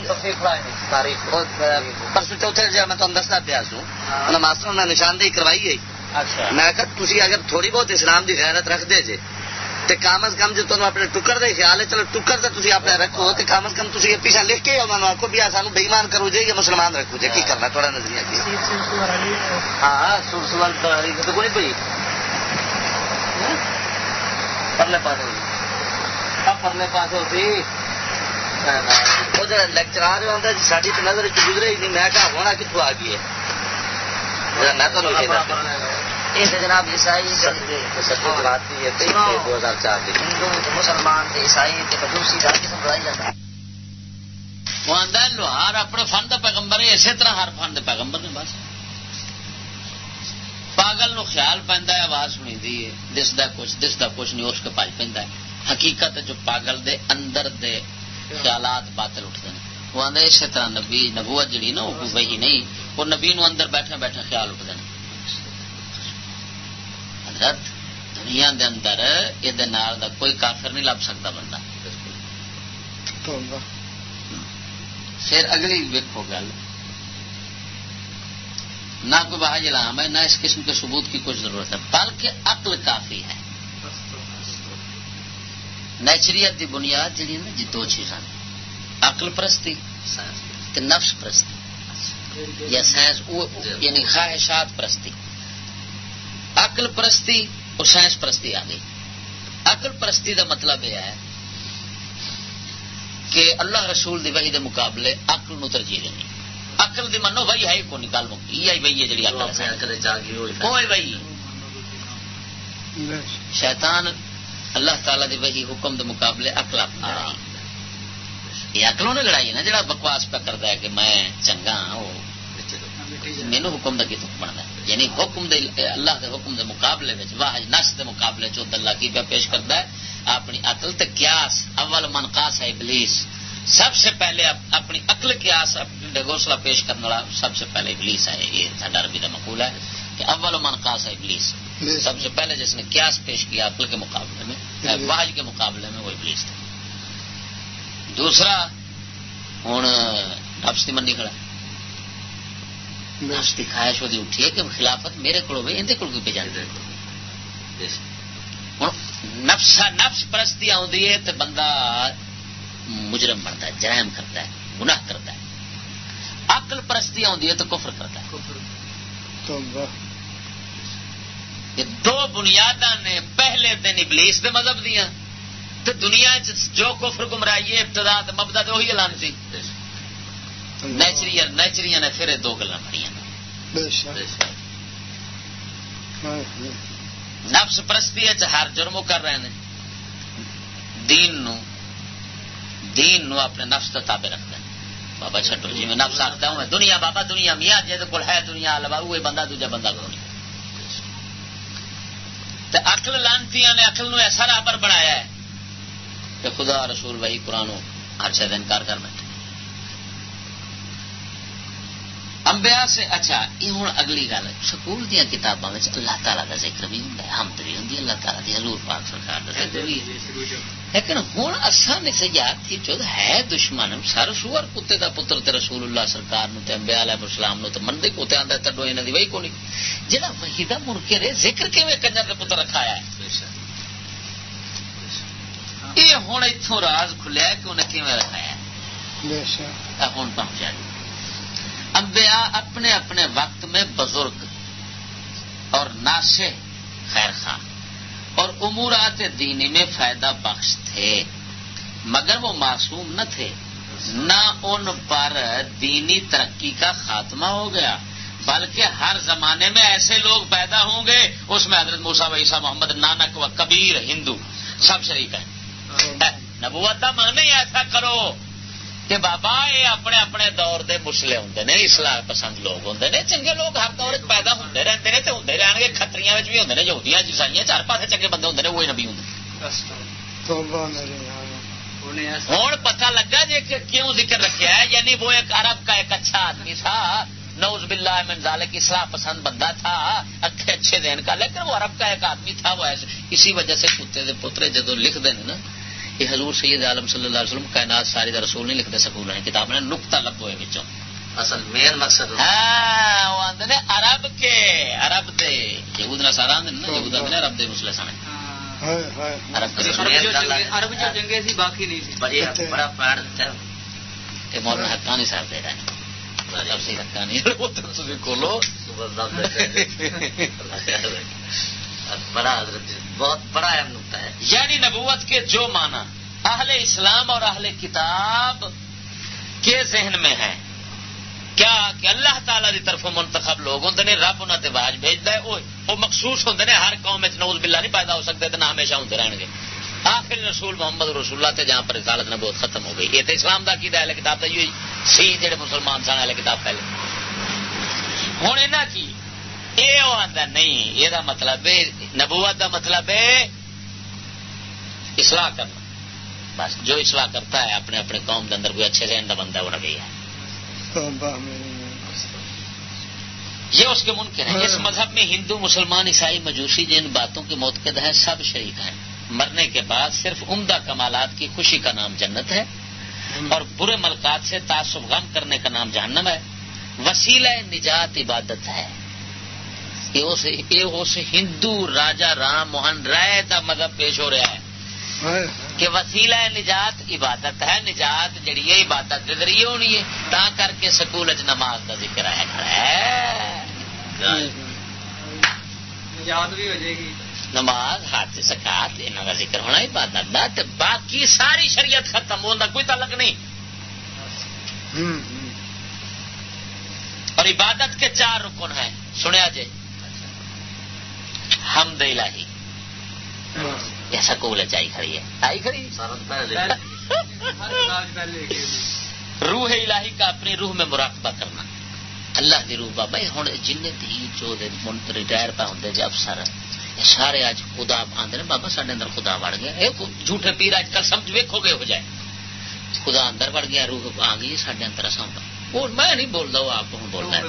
پرسوں چوتھے میں تمہیں دستا پیا سوں انہیں ماسٹر نے نشاندہی کروائی ہے۔ میں کہ تھی اگر تھوڑی بہت اسلام کی غیرت رکھ دے جے تو کم از کم جو تمہیں اپنے ٹکر کا خیال ہے چلو ٹکر تو تھی اپنے رکھو تو کم از کم تھی پیچھا لکھ کے انہوں نے آخو بھی سانو بےمان کرو جی یا مسلمان رکھو جی کی کرنا تھوڑا نظریہ کی ہاں سور سوال تو کوئی پی پرلے پاس پرلے پاس ہوتی۔ وہ لیکچرار آتا ساری تو نظر گزرے ہی نہیں میں کہا ہونا کتوں آ گئی ہے میں تو جناب عیسائی دو ہزار چار مسلمان عیسائی وہ آدھا لوہار اپنے فن کا پیغمبر ہے اسی طرح ہر فن پیغمبر نے بس۔ پاگل نو خیال پہنتا ہے آواز سنی دی ہے دستا کچھ دستا کچھ نہیں اس کے پاس پہ حقیقت جو پاگل دے اندر دے خیالات باطل اٹھتے ہیں۔ وہ آدھے اسی طرح نبی نبوت جڑی نا وہ وہی نہیں وہ نبی نو اندر بیٹھے بیٹھے خیال اٹھتے ہیں۔ حضرت دنیا دے اندر یہ دا کوئی کافر نہیں لب سکتا بندہ۔ پھر اگلی ویکو گل۔ نہ کوئی بہاج علام ہے نہ اس قسم کے ثبوت کی کوئی ضرورت ہے بلکہ عقل کافی ہے۔ نیچریت دی بنیاد جہی نا جی دو چیزاں۔ عقل پرستی نفس پرستی۔ یا سائنس یعنی خواہشات پرستی۔ عقل پرستی اور سائنس پرستی آ گئی۔ عقل پرستی دا مطلب یہ ہے کہ اللہ رسول دی وحی دے مقابلے عقل نو ترجیح دینی۔ عقل دی منو وہی ہے کو نکال مکی۔ یہ وہی ہے جڑی عقل کوئی وہی شیطان اللہ تعالی دی وحی حکم دے مقابلے عقل اپنا رہی یہ اکلوں نے لڑائی ہے نا جڑا بکواس پہ کرتا ہے کہ میں چنگا ہاں وہ مینو حکم کا کی حکم بنتا ہے؟ یعنی حکم دے اللہ کے حکم دے مقابلے میں واہ نس دے مقابلے چ اللہ کی پہ پیش کرتا ہے اپنی عقل تے قیاس اول منقاس ہے ابلیس۔ سب سے پہلے اپنی عقل قیاس گوسلا پیش کرنے والا سب سے پہلے ابلیس ہے یہ ساڈا عربی کا مقول ہے کہ اول منقاس ہے ابلیس۔ سب سے پہلے جس نے قیاس پیش کیا عقل کے مقابلے میں واج کے مقابلے میں وہ ابلیس تھا دوسرا ہوں نفس کی منی کھڑا نفس کی خواہش وہ اٹھی ہے کہ خلافت میرے کو اندر کو پہ جانے ہوں نفس نفس پرستی آدھی ہے تو بندہ مجرم بنتا ہے جرائم کرتا ہے گناہ کرتا ہے۔ عقل پرستی آدھی ہے تو کفر کرتا ہے۔ یہ دو بنیاد نے پہلے دن ابلیس دے مذہب دیا تو دنیا جو کفر گمرائی ہے ابتدا مبدا تو وہی اعلان سی۔ نیچری نیچری نے پھر دو گلا بڑی نفس پرستی ہر جرم کر رہے ہیں۔ دین نو دین نو اپنے نفس کا تابے رکھتے ہیں بابا چھٹو جی میں نفس آختا ہوں دنیا بابا دنیا میاں جی کو ہے دنیا لوا وہ بندہ دوجا بندہ کو نہیں۔ اکل لانتی نے اکل نو ایسا رابر بنایا ہے کہ خدا رسول بھائی قرآن ہر شاید انکار کر بیٹھے۔ امبیا سے اچھا یہ ہوں اگلی گل سکول دیا کتابوں میں اللہ تعالیٰ کا ذکر بھی ہوں ہمد بھی ہوں اللہ تعالیٰ کی حضور پاک سرکار کا ذکر بھی لیکن ہوں اصا نے سجاد تھی جو ہے دشمن سر سور کتے کا پتر تے رسول اللہ سرکار نو تے امبیا علیہ السلام نو تے منڈے کوتے آندا تڈو انہاں دی وہی کونی جڑا وحی دا منکر ہے ذکر کیویں کنجر دے پتر رکھایا ہے یہ ہوں اتوں راز کھلیا کہ انہیں کیویں رکھایا ہے ہوں پہنچا جی انبیاء اپنے اپنے وقت میں بزرگ اور ناشے خیر خان اور امورات دینی میں فائدہ بخش تھے مگر وہ معصوم نہ تھے۔ نہ ان پر دینی ترقی کا خاتمہ ہو گیا بلکہ ہر زمانے میں ایسے لوگ پیدا ہوں گے۔ اس میں حضرت موسا ویسا محمد نانک و کبیر ہندو سب شریک ہیں۔ نبوت مانے ایسا کرو۔ کہ بابا یہ اپنے اپنے دور دے مسلے ہوں نے اسلام پسند لوگ ہوں نے چنگے لوگ ہر دور پیدا ہوتے رہتے ہیں تو ہوں رہن گے کتری بھی ہوں یہودیاں جسائیاں چار پاس چنگے بندے ہوں وہی نبی ہوں ہوں پتا لگا جی کہ کیوں ذکر رکھا ہے یعنی وہ ایک عرب کا ایک اچھا آدمی تھا نوز باللہ من ذالک اصلاح پسند بندہ تھا اچھے اچھے دین کا لیکن وہ عرب کا ایک آدمی تھا وہ ایسے اسی وجہ سے کتے دے پترے جدو لکھ دیں نا یہ حضور سید عالم صلی اللہ علیہ وسلم کائنات ساری دا رسول نہیں لکھتے سکول ہیں کتاب نے نکتا لبو ہے بچوں۔ اصل مین مقصد ہاں وہ آدھے نے عرب کے عرب دے۔ یہود نہ سارا آدھے نا یہود آدھے عرب دے مسلے سنے عرب عرب جو جنگے سی باقی نہیں سی۔ بڑا پہاڑ یہ مولانا حقانی صاحب دے رہے ہیں تفسیر حقانی۔ کھولو۔ بڑا حضرت بہت بڑا اہم نقطہ ہے۔ یعنی نبوت کے جو معنی اہل اسلام اور اہل کتاب کے ذہن میں ہے، کیا کہ اللہ تعالی کی طرف منتخب لوگ ہوں نے رب انہوں نے باج بھیجتا ہے وہ مخصوص ہوں نے ہر قوم نوز بلا نہیں پیدا ہو سکتے تو نہ ہمیشہ ہوتے رہن گے۔ آخر رسول محمد رسول اللہ تے جہاں پر رسالت نے بہت ختم ہو گئی۔ یہ تو اسلام کا کی اہل کتاب کا یہ سی جہے مسلمان سن اہل کتاب پہلے۔ ہوں یہاں کی یہ آتا نہیں یہ مطلب نبوت کا مطلب ہے اصلاح کرنا۔ بس جو اصلاح کرتا ہے اپنے اپنے قوم کے اندر کوئی اچھے ذہن کا بندہ وہ نبی ہے۔ یہ اس کے ممکن ہے اس مذہب میں ہندو مسلمان عیسائی مجوسی جن باتوں کے موتقد ہیں سب شریک ہیں۔ مرنے کے بعد صرف عمدہ کمالات کی خوشی کا نام جنت ہے۔ اور برے ملکات سے تعصب غم کرنے کا نام جہنم ہے۔ وسیلہ نجات عبادت ہے۔ اس ہندو راجا رام موہن رائے کا مذہب پیش ہو رہا ہے۔ کہ وسیلہ نجات عبادت ہے نجات جڑی ہے عبادت کے ذریعے ہونی ہے تا کر کے سکول نماز کا ذکر ہے۔ نماز ہاتھ سکات یہاں کا ذکر ہونا عبادت باقی ساری شریعت ختم ہونے کا کوئی تعلق نہیں۔ اور عبادت کے چار رکن ہیں سنیا جی۔ حمد الہی۔ یہ سکول ہے چائی کھڑی ہے۔ آئی کھڑی؟ روح الہی کا اپنی روح میں مراقبہ کرنا۔ اللہ دی روح بابا ہوں جن چو ریٹائر پہ ہوں جی افسر سارے اج خدا آدھے بابا سڈے اندر خدا وڑ گیا۔ یہ جھوٹے پیر اج کل سمجھ ویکو گے ہو جائے۔ خدا اندر وڑ گیا روح آ گئی سڈے اندر وہ میں نہیں بولتا وہ آپ بولنا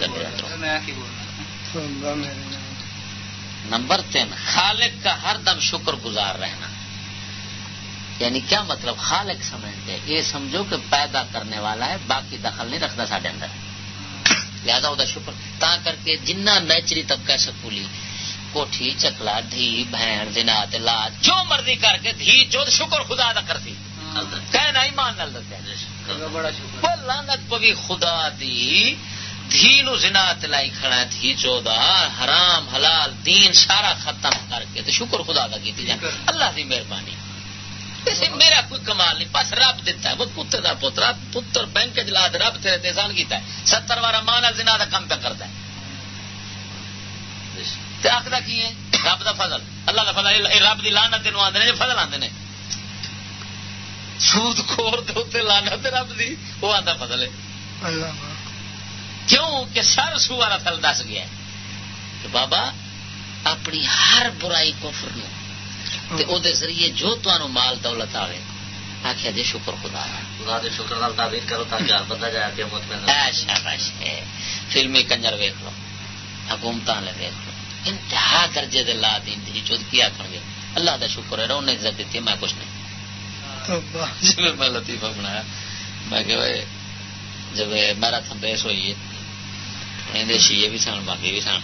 نمبر تین خالق کا ہر دم شکر گزار رہنا۔ یعنی کیا مطلب؟ خالق سمجھتے یہ سمجھو کہ پیدا کرنے والا ہے باقی دخل نہیں رکھتا سڈے اندر۔ لہٰذا وہ شکر۔ تا کر کے جنہ نیچری طبقہ سکولی کوٹھی چکلا دھی بہن دنا لا جو مرضی کر کے دھی جو شکر خدا دا کرتی۔ کہنا ایمان نال دسیا۔ لانت پوی خدا دی دھی نو زنا تلائی کھڑا دھی چودا حرام حلال دین سارا ختم کر کے تو شکر خدا دا کیتی جائے اللہ دی مہربانی۔ میرا کوئی کمال نہیں بس رب دتا ہے وہ پتر کا پتر پتر بینک جلاد رب تیرے تحسان کیتا ہے۔ ستر بارہ ماں زنا دا کم پہ کرتا ہے۔ آخر کی ہے؟ رب دا فضل۔ اللہ دا فضل رب دی لانا تین آدھے فضل آدھے سود خور لانا رب دی وہ آتا فضل ہے۔ کیوں کہ سر سو والا فل دس گیا کہ بابا اپنی ہر برائی کفر نو او دے ذریعے جو تمہوں مال دولت آئے آخیا جی شکر خدا خدا دے شکر نال تعبیر کرو تاکہ بندہ جائے کہ شاباش فلمی کنجر ویک لو حکومت نے ویک لو انتہا درجے دے لا دین دی چود کی آخر گے۔ اللہ دا شکر ہے انہیں عزت دیتی میں کچھ نہیں۔ میں لطیفہ بنایا میں کہ جب میرا تھم بحث ہوئی ہے شیے بھی سن باقی بھی سن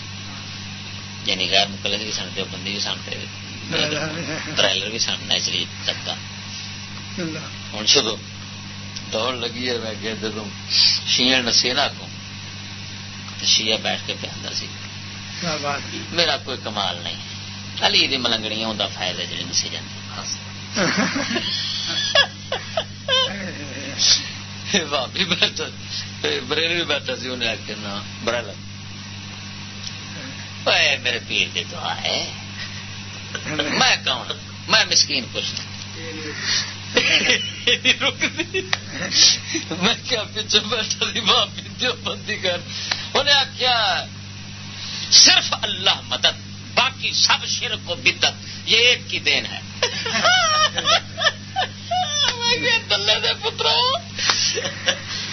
یعنی غیر مقلد بھی سن دو بندی بھی سن ٹرائلر بھی سن نیچری طبقہ ہوں چلو دوڑ لگی ہے میں کہ جب شیئر نسے نہ کو شیعہ بیٹھ کے پہ سی میرا کوئی کمال نہیں علی دی ملنگڑیاں ان کا فائدہ جڑے نسی جانے بھابی بیٹھا بریل بھی بیٹھا سی، انہیں آخر نا برل میرے پیر کی دعا ہے۔ میں کون میں مسکین پوچھتا میں کیا پیچھے بیٹھا سی بھابی بندی کر۔ انہیں آخیا صرف اللہ مدد، باقی سب شرک و بدت یہ ایک کی دین ہے۔ پترو۔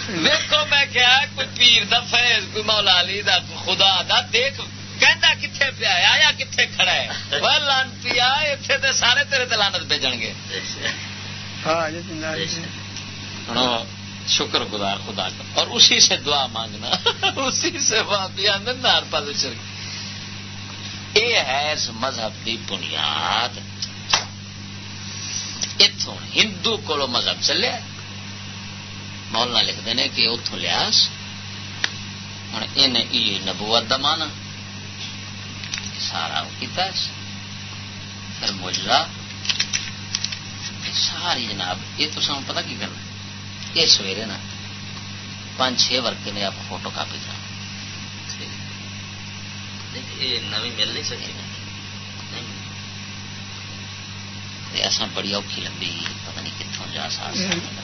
دیکھو میں کیا کوئی پیر دا فیض کوئی مولا علی دا خدا دا۔ دیکھ کہندا کتنے پیا آیا کتنے کھڑا ہے؟ وہ لان پیا اتنے تو سارے تیرے دلانت بھیجن گے۔ شکر گزار خدا کا۔ اور اسی سے دعا مانگنا اسی سے واپی آدھے نار یہ ہے اس مذہب کی بنیاد اتوں ہندو کو مذہب چلے مولانا لکھتے ہیں کہ اتوں لیا ہوں یہ نبوت دمانا سارا کیتا پھر مجرا ساری جناب یہ تو سب پتا کی کرنا یہ سویرے نا پانچ چھ ورکے نے آپ فوٹو کاپی کرا نوی مل نہیں بڑی اوکھی پتہ نہیں کتوں جا سا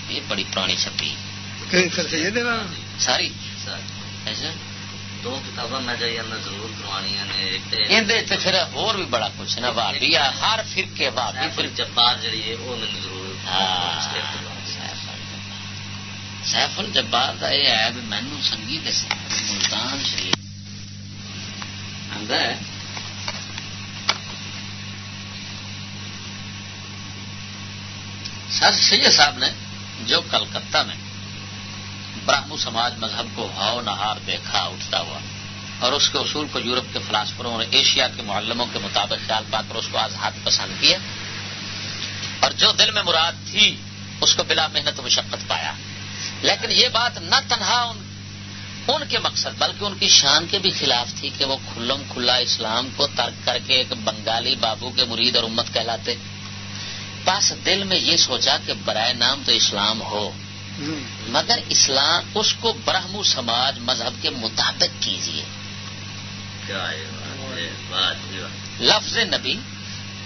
یہ بڑی پرانی چھپی ساری دو کتاباں میں جائی ضرور کروانی پھر اور بھی بڑا کچھ نا بھابی ہر فرقے بھابی پھر جبار جڑی ہے وہ میں ضرور ہاں سیف الجبار کا یہ ہے بھی مینو سنگی دسے ملتان شریف ہے سر سید صاحب نے جو کلکتہ میں براہمو سماج مذہب کو ہاؤ نہار دیکھا، اٹھتا ہوا، اور اس کے اصول کو یورپ کے فلاسفروں اور ایشیا کے معلموں کے مطابق خیال پا کر اس کو آزاد پسند کیا، اور جو دل میں مراد تھی، اس کو بلا محنت و مشقت پایا۔ لیکن یہ بات نہ تنہا ان ان کے مقصد، بلکہ ان کی شان کے بھی خلاف تھی کہ وہ کھلم کھلا اسلام کو ترک کر کے ایک بنگالی بابو کے مرید اور امت کہلاتے۔ پاس دل میں یہ سوچا کہ برائے نام تو اسلام ہو۔ مگر اسلام اس کو برہمو سماج مذہب کے مطابق کیجیے۔ لفظ نبی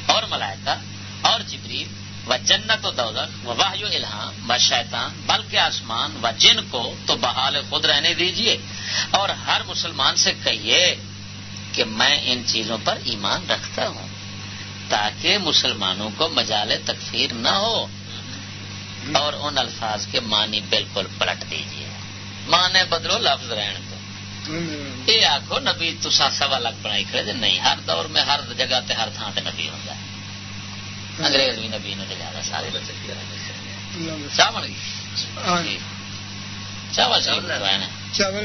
اور ملائکہ اور جبریل و جنت و دوزخ و واہ الہام و شیطان بلکہ آسمان و جن کو تو بحال خود رہنے دیجیے اور ہر مسلمان سے کہیے کہ میں ان چیزوں پر ایمان رکھتا ہوں۔ تاکہ مسلمانوں کو مجال تکفیر نہ ہو۔ اور ان الفاظ کے معنی بالکل پلٹ دیجیے مانے بدلو لفظ رہن تو یہ آخو نبی تسا سوا لگ بنائی کھڑے نہیں ہر دور میں ہر جگہ تے ہر تھان تے نبی ہوتا ہے۔ انگریز بھی نبی نے لیا سارے۔ چاہ بن گئی چاول چاول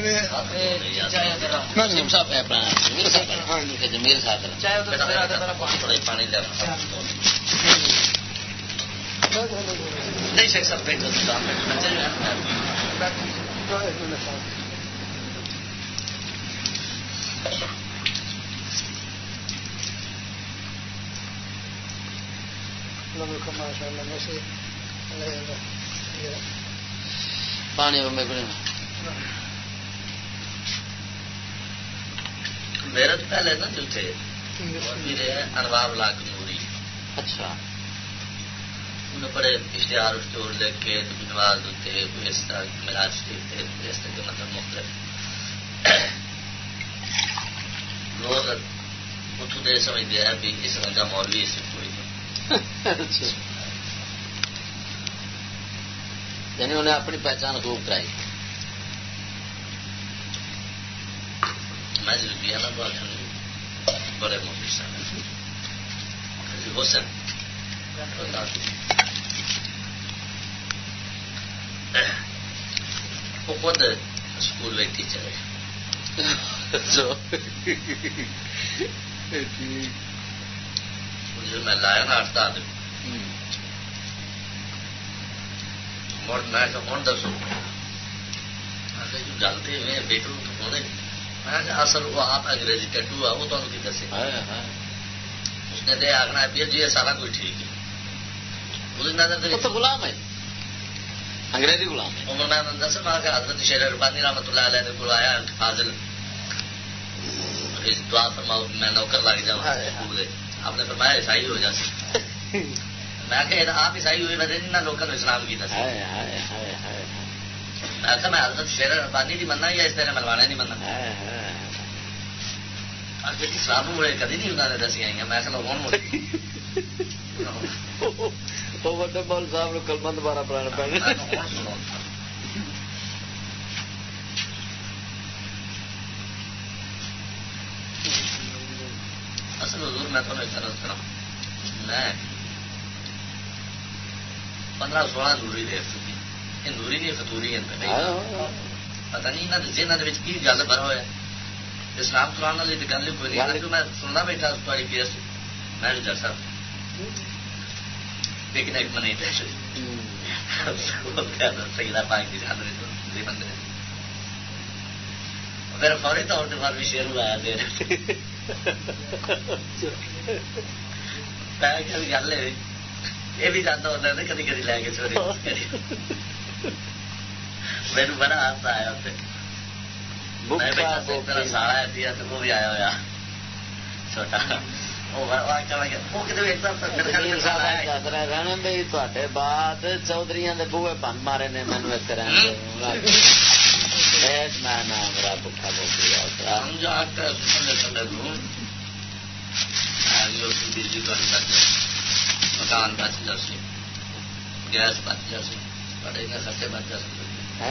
صاحب اپنا جمیل صاحب پانی نہیں شیخ صاحب پانی میرے پہلے نا جو تھے انوار لاکھ نوری اچھا۔ بڑے اشتہار اشتہار لکھ کے نواز ہوتے کوئی اس طرح ملاج شریف تھے اس طرح کے مطلب مختلف۔ لوگ اتو دے سمجھتے ہیں بھی اس رنگ کا مولوی اس کوئی۔ اچھا۔ یعنی انہیں اپنی پہچان خوب کرائی۔ میں بڑے صاحب۔ حسن۔ وہ خود اسکول میں ٹیچر ہے۔ میں لایا نا ہٹتا مڑ میں ہوں دسو گل تو بیٹر ہونے میں اصل وہ آپ انگریزی ٹٹو آ وہ تمہیں کی دسے اس نے آخنا جی سارا کچھ ٹھیک ہے غلام ہے انگریزی غلام عمر میں دس کہ حضرت شیر ربانی رحمت اللہ علیہ کو آیا فاضل دعا فرماؤ میں نوکر لگ جاؤں آپ نے فرمایا عیسائی ہو جاتی میں کہ آپ عیسائی ہوئے میں نہ لوگوں نے اسلام کی دس میں میں حضرت شیر ربانی نہیں مننا یا اس طرح ملوانا نہیں مننا؟ اسلام مڑے کدی نہیں انہوں نے دسی آئی میں ہوں وڈے مول صاحب کلمہ دوبارہ پڑھانا اصل حضور میں تمہیں عرض کرا میں پندرہ سولہ نوری دے چکی یہ نوری نہیں۔ فتوری پتا نہیں یہاں جنہوں کی گل بھر ہوا اسلام قرآن والی گل کوئی نہیں۔ میں سننا بیٹھا تاری کیس میں جج صاحب۔ پکنک منی سیدہ پاک کی جان بندے۔ میرا فوری طور پہ بھی شیر لایا دے۔ گل ہے۔ یہ بھی جانا ہوتا ہے کدی کدی لے کے چوری میرے بڑا ہاتھ آیا سارا ہے تو وہ بھی آیا ہوا چھوٹا بعد چودھری بوے بند مارے نے مینو ایک میرا بکا مکان بچ جاسی گیس بچ جاسی بڑے خرچے بچ جا سکتے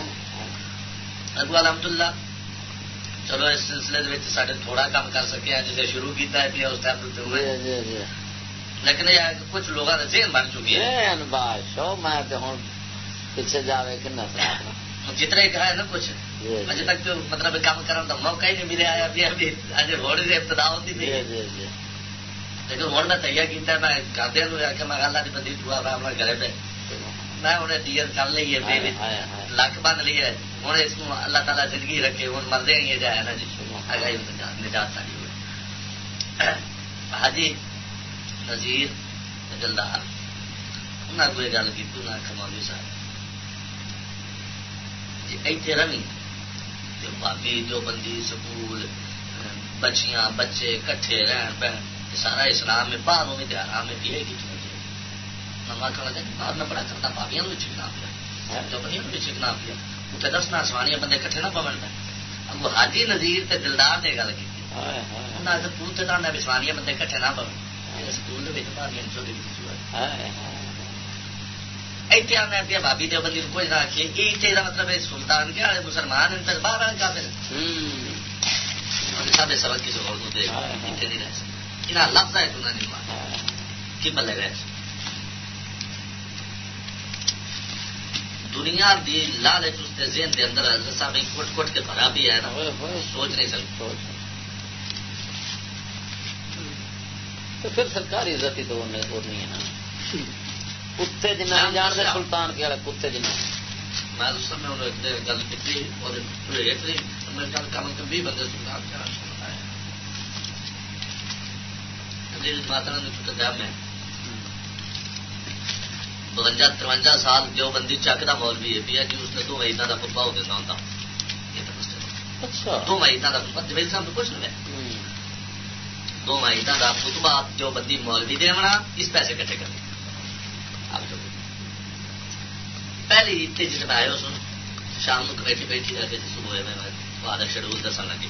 الحمد للہ چلو اس سلسلے سارے تھوڑا کام کر سکے ہیں جسے شروع کیتا ہے پیا اس ٹائم ہوئے جی، جی، جی۔ لیکن یہ کچھ لوگوں کا ذہن بن چکی ہے میں پیچھے جاوے کنا جتنا ہی کہا ہے نا کچھ اجے تک تو مطلب کام کرنے کا موقع ہی نہیں ملے آیا ابھی سے ابتدا ہوتی تھی لیکن ہوں میں تیار کیا میں گردے آخیا میں گل آدھی بندی تو اپنا گھر پہ میں انہیں دیت کر لی ہے لک بن لی ہے ہوں اس کو اللہ تعالیٰ زندگی رکھے ہوں مردے نہیں جائے نا جی نجات ساری حاجی نظیر جلدار انہیں کوئی گل کی نہ کماوی صاحب جی ایتھے جو بابی جو بندی سکول بچیاں بچے کٹھے رہن پہن سارا اسلام میں باہروں میں آرام میں پیے کی میں بڑا کرتا بابیاں بھی چکنا پیا۔ چوپنیاں بھی چکنا پیا۔ اتنے دسنا سوانیاں بندے کٹھے نہ پون پہ اگو حاجی نظیر تے دلدار نے گل کی۔ انہیں بھی سوانیاں بندے کٹھے نہ پون سکول بابیاں چوری اتنے آنا پیا بابی دے بندی کوئی نہ آخیے یہ مطلب ہے سلطان کیا مسلمان باہر والے کافر؟ سب سبق کسی اور دے۔ اتنے نہیں رہ سکتے لفظ ہے تو نہیں کی بلے سکتے دنیا دی لالچ اس کے ذہن کے اندر صاحب کٹ کٹ کے بھرا بھی ہے نا سوچ نہیں سکتے تو پھر سرکاری عزت ہی تو نہیں ہے نا کتے جنہ جان دے سلطان کے والے کتے جنہ میں اس سمے گل کی اور میرے خیال کم کم بھی بندے سلطان کے ماتا میں۔ بونجا ترونجا سال جو بندی چک کا مول بھی ہے جی اس نے دو مہینہ کا خطبہ ہو دیتا ہوں دو مہینہ کا خطبہ جب صاحب کچھ نہیں دو مہینہ کا خطبہ جو بندی مولوی دے ہونا اس پیسے کٹھے کرنے۔ پہلی عید تھی جس میں آئے اس شام کو کمیٹی بیٹھی رہ کے صبح میں بہادر شیڈول لگی۔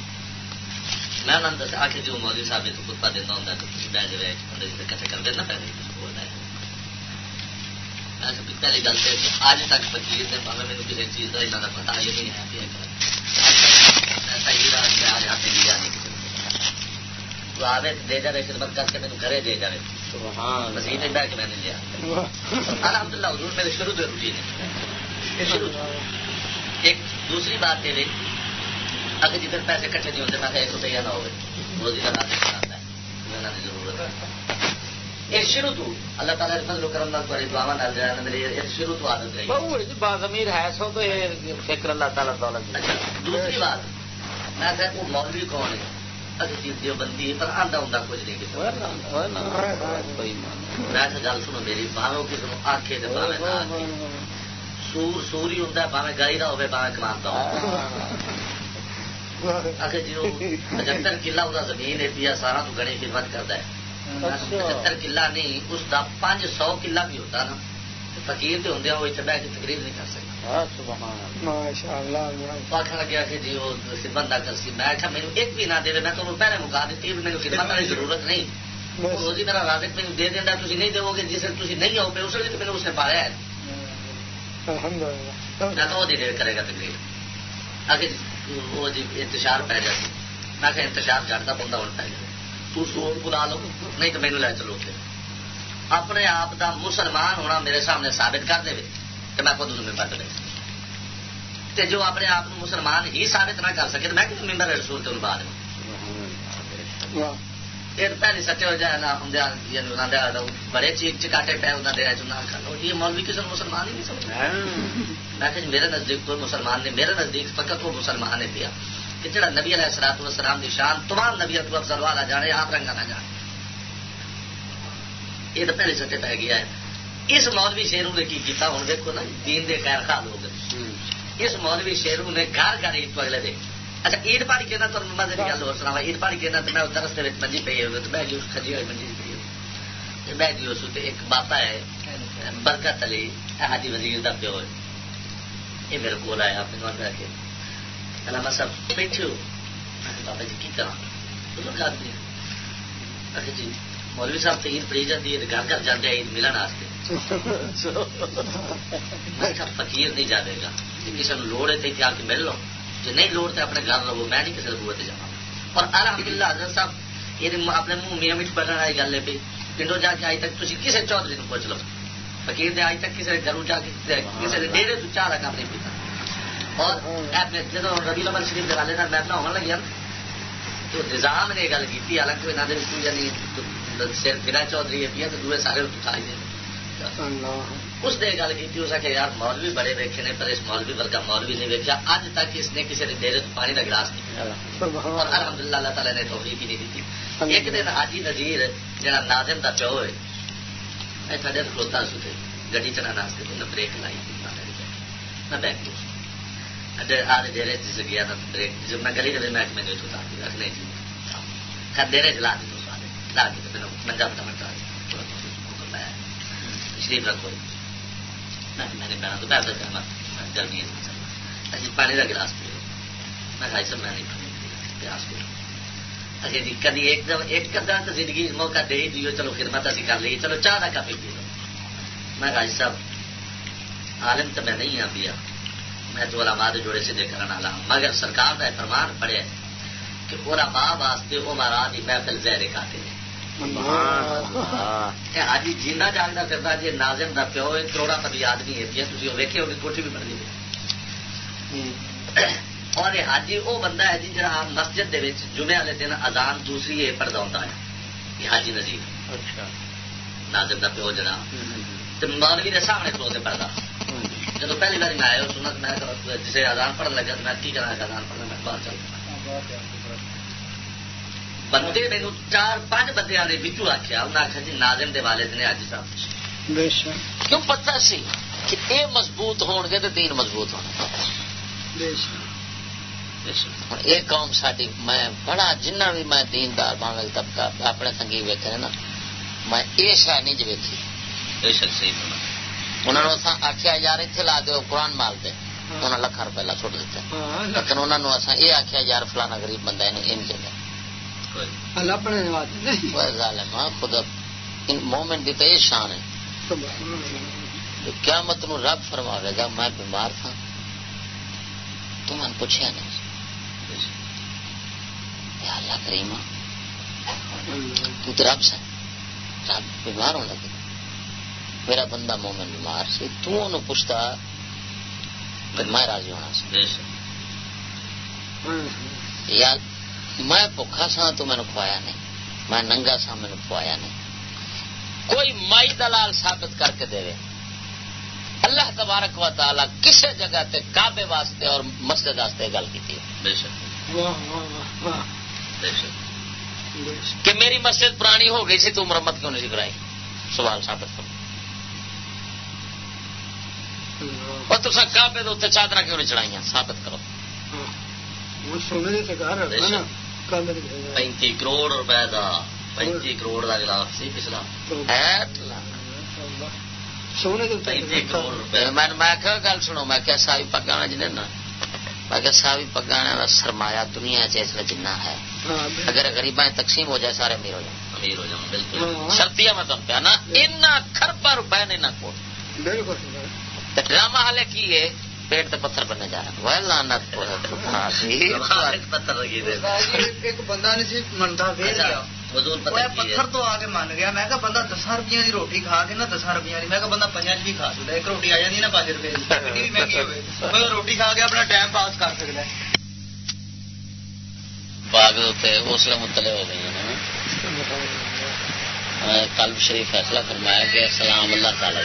میں انہوں نے دس آ کے جو مولوی صاحب تو خطبہ دیتا ہوں بہ جائے بندے جی کٹھے کر دینا پہلے پہلی گل تو اج تک فکیر نے پاوے میرے کسی چیز کا یہاں کا پتا یہ نہیں ہے تو آوے دے جائے خدمت کر کے میرے گھرے دے جائے مسیح نے بہ کے میں نے لیا الحمد للہ حضور میرے شروع سے ہے ایک دوسری بات یہ اگر جدھر پیسے کٹھے نہیں ہوتے میں ایک روپیہ نہ ہوئے روزی کا نام ہے ضرورت ہے۔ شروع تو اللہ تعالیٰ فضل و کرم نال تھوڑی دعاواں نال جڑا میرے شروع تو عادت رہی۔ بہو جی باضمیر ہے سو تو یہ فکر اللہ تعالیٰ دولت اچھا دوسری بات میں کہ وہ مولوی کون ہے؟ دیو بندی پر آندا ہوندا کچھ نہیں کسی میں گل سنو میری کسی آکھے تے نہ سور سوری ہوندا ہے باویں گائی دا ہوے باویں کماندا ہو جی پچہتر کلا وہ زمین ہے پیا سارا تو گھنی خدمت کرتا ہے۔ پچہتر کلا نہیں اس کا پانچ سو کلا بھی ہوتا نا۔ فکیر تو ہوں وہ اتنے بہ کے تقریر نہیں کر سکتا آخر لگیا کہ جی وہ خدمت نہ کر سی۔ میں آخیا میرے ایک بھی نہ دے میں تمہیں پہلے مکا دیتی میرے خدمت والی ضرورت نہیں۔ روزی میرا رازق میرے دے دینا تھی نہیں دو گے۔ جس تھی نہیں آؤ پہ اس لیے تو میرے اس نے پایا ہے میں تو وہ دیر کرے گا تقریر۔ آگے وہ جی انتشار پی جائے میں کہ انتشار جانتا بندہ ہوں پی جائے سور بلا لو۔ نہیں تو مینو لے چلو اپنے آپ کا مسلمان ہونا میرے سامنے ثابت کر دے تو میں خود ممبر دے جو اپنے آپ مسلمان ہی ثابت نہ کر سکے تو میں کہ ممبر رسول تو بعد پہلے سچے ہو جائے نا بڑے چیز چکاٹے پہ انہوں نے کرو یہ مولوی کسی مسلمان ہی نہیں سمجھ میں میرے نزدیک کوئی مسلمان نہیں میرے نزدیک فقط وہ مسلمان ہے پیا کہ جڑا نبی علیہ السلام والسلام دی شان تمام نبی تو افضل والا جانے آپ رنگا نہ جانے یہ تو پہلے سٹے پہ گیا ہے اس مولوی شیرو نے کی کیتا ہوں دیکھو نا دین دے خیر خال ہو گئے اس مولوی شیرو نے گھر گھر عید پگلے دے اچھا عید پاڑی کہنا تو گل اور سنا عید پاڑی کہنا تو میں درس منجی پی ہوئے تو جی اس کھجی ہوئی منجی پی ہوئی۔ جی اس ایک باپا ہے برکت علی حاجی وزیر کا پیو ہے۔ یہ میرے کو آیا اپنے گھر کے علامہ صاحب بیٹھے ہو بابا جی کی کرا بزرگ آدمی جی مولوی صاحب تو عید پڑی جاتی ہے گھر گھر جاتے عید ملن واسطے۔ فقیر نہیں جائے گا۔ کسی نے لوڑ ہے تو آ کے مل لو۔ جی نہیں لوڑ تو اپنے گھر رہو میں نہیں کسی بوے سے جا اور الحمد للہ حضرت صاحب یعنی یہ اپنے منہ میاں میٹ پڑھنے والی گل ہے بھی پنڈوں جا کے آج تک تھی کسی چودھری کو پوچھ لو؟ فقیر نے آج تک کسی گھروں جا کے کسی نے ڈیری تو چاہ رکھا نہیں پیتا اور جب ربی لمن شریف کے والے میں اپنا ہونے لگیا تو نظام نے یہ گل کی حالانکہ یہاں کے یعنی سر بنا چودھری ہے، پیا تو دوسرے سارے اٹھائی دے۔ اس نے گل کی اس کہ یار مولوی بڑے ویکے نے پر اس مولوی ورگا مولوی نہیں ویکیا اج تک اس نے کسی نے ڈیرے پانی کا گلاس نہیں اور الحمد للہ اللہ تعالیٰ نے توفیق ہی نہیں دیتی۔ ایک دن حاجی نظیر جہاں ناظم کا پیو ہے میں کھلوتا سو گڈی چلا ناستے نہ بریک لائی۔ بیک آج ڈیرے گیا تھا بریک جب میں گلی گلی میں میں جو تھا رکھنے جی۔ خیر ڈیرے چلا لا دی تو منجا بتا منٹا تشریف رکھو۔ میں نے پہنا تو پیسہ کرنا گرمی اچھی اچھا، پانی کا گلاس پیو۔ میں کہا سب میں نہیں گلاس پیو۔ اچھا جی کدی ایک دم ایک کدا تو زندگی موقع دے ہی دیو، چلو خدمت اسی کر لی چلو، چاہ کا کافی پی لو میں کہا صاحب عالم تو میں نہیں ہاں پیا۔ میں تو علماء دے جوڑے سے دے کرنا لا ہاں۔ مگر سرکار کا فرمان پڑے کہ علماء واسطے وہ مہاراج محفل زہر کھاتے ہیں۔ حاجی جینا جاگتا پھرتا جی ناظم پیو کروڑا پتی آدمی ہے تھی ہوگی کوٹھی بھی بن گئی اور حاجی وہ بندہ ہے جی جہاں مسجد دے جمعے والے دن اذان دوسری یہ پڑھتا ہوتا ہے یہ حاجی نظیر ناظم کا پیو جڑا مولوی کے سامنے کلو سے پڑھتا جب پہلی بار میں آیا میں جسے آزان پڑھنے لگا تو میں کی کرا آزان پڑھنا میں باہر چل بندے میرے چار پانچ بندے کے بچوں آخیا انہیں آخیا جی ناظم دے والے نے اج صاحب کیوں پتا سی کہ یہ مضبوط ہون گے تو دین مضبوط ہونا یہ قوم ساری میں بڑا جنہ بھی میں دیندار باوے طبقہ اپنے سنگی ویکے نا میں یہ شہ نہیں جو ویکھی انہوں نے آخیا یار اتنے لا دو قرآن مال دے انہیں لکھا روپے لا چھوڑ دیتے لیکن انہوں نے اصا یہ آخیا یار فلانا غریب بندہ ان چاہیے خدا مومنٹ کی تو یہ شان ہے۔ کیا مت نو رب فرما گا میں بیمار تھا۔ تو میں پوچھا نہیں اللہ کریم تو رب سا رب بیمار ہونے لگے۔ میرا بندہ مومن بیمار سی تو پوچھتا میں راضی ہونا سی۔ یا میں بخا سا تو مینو کھوایا نہیں۔ میں ننگا سا مینو کھوایا نہیں۔ کوئی مائی دلال ثابت کر کے دے اللہ تبارک و تعالی کسی جگہ تے کعبے واسطے اور مسجد واسطے گل کی کہ میری مسجد پرانی ہو گئی سی تو مرمت کیوں نہیں کرائی سوال ثابت کرو۔ اور تو کعبے اتنے چادر کیوں نہیں چڑھائی ثابت کرو۔ پینتی کروڑ روپے کا پینتی کروڑ کا گلاس سی پچھلا۔ میں گل سنو میں کیا ساوی پگا جن میں کیا ساوی پگا کا سرمایا دنیا چ جنا ہے۔ اگر غریباں تقسیم ہو جائے سارے امیر ہو جائیں۔ امیر ہو جائیں بالکل۔ شرطیا میں تم پیا نا ان خربا روپئے نے کو ڈرامہ حالے کی ہے؟ پیٹ تے پتھر بننے جا رہا لانت پتھر ایک بندہ نہیں سی منتا پتھر تو آ کے من گیا۔ میں کہ بندہ دس روپیے کی روٹی کھا کے نا دس روپیے کی میں کہ بندہ پنج بھی کھا سکتا ایک روٹی آ جاتی نا پانچ روپئے مہنگی ہوئے۔ روٹی کھا کے اپنا ٹائم پاس کر سکتا ہے۔ باغ اس لیے متلے ہو گئی ہیں کل شریف فیصلہ فرمایا کہ سلام اللہ تعالی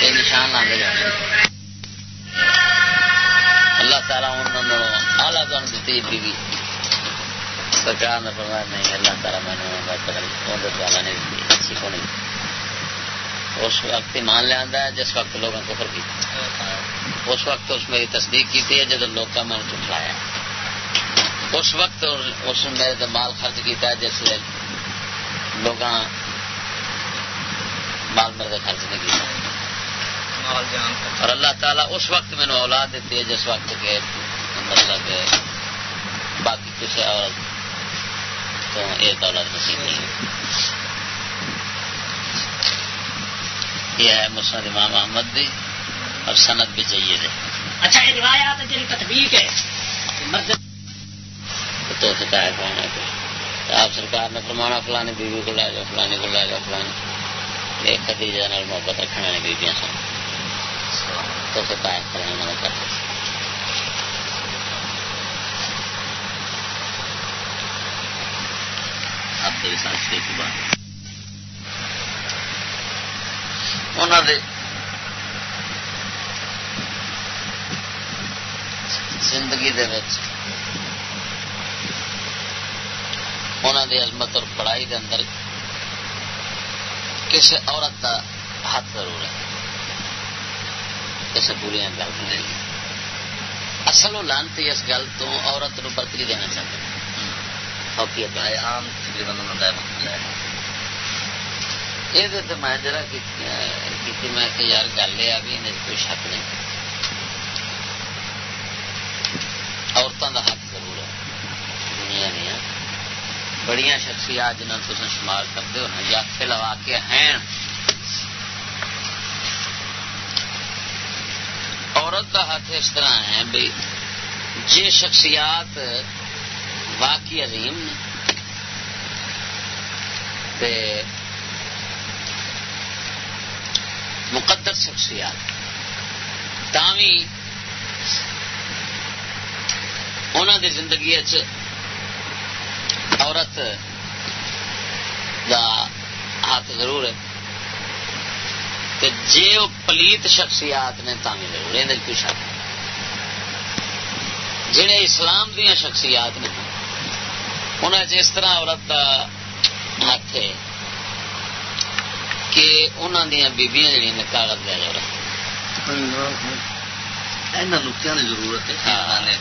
یہ نشان آگے جانے اللہ تعالیٰ انہوں آلہ تو دیتی بیوی۔ سرکار نے فرمایا، نہیں، اللہ تعالیٰ میں نے والا نہیں دیتی اچھی کو نہیں۔ اس وقت ایمان لے لیا ہے، جس وقت لوگوں کو فرق اس وقت اس میری تصدیق کی تھی ہے جب لوگ کا میں چٹلایا اس وقت اس نے میرے مال خرچ کیتا ہے، جس لوگ مال میرے خرچ نہیں کیا اور اللہ تعالیٰ اس وقت میں نے اولاد دیتی ہے جس وقت کے مطلب باقی کسی اور تو ایک اولاد نصیب نہیں یہ ہے مسند امام احمد دی اور سند بھی چاہیے دے اچھا یہ روایات تطبیق ہے۔ تو شکایت ہونا آپ سرکار نے فرمانا فلانی بیوی کو لے جاؤ فلانی کو لے جاؤ فلانی۔ ایک خدیجہ نال محبت رکھنے والی بیبیاں سن۔ تو شکایت کرنے میں کرتے آپ کے ساتھ کی بات۔ انہوں زندگی دے انہوں دی عظمت اور پڑھائی دے اندر کسی عورت کا ہاتھ ضرور ہے۔ کسی بری گل نہیں۔ اصل وہ لانتی اس گل تو عورت نو برتری دینا چاہتے لیا یہ تو میں جرا کی میں کہ یار گل یہ بھی انہیں کوئی شک نہیں۔ عورتوں کا حق ضرور ہے۔ دنیا دیا۔ بڑی شخصیات جنہوں تم شمار کرتے ہو نا جافے لوا کے ہیں۔ عورت کا ہاتھ اس طرح ہے بھائی جی شخصیات واقعی عظیم نے مقدس شخصیات۔ تاوی انہوں دی زندگی عورت دا ہاتھ ضرور ہے جی وہ پلیت شخصیات نے تاوی ضرور یہ کوئی شک جہے اسلام دیا شخصیات نے انہیں اس طرح عورت کا ہاتھ ہے کہ انہوں دیا بیبیاں جہاں نے کاغذ دیا جا رہا نقطے کی ضرورت ہے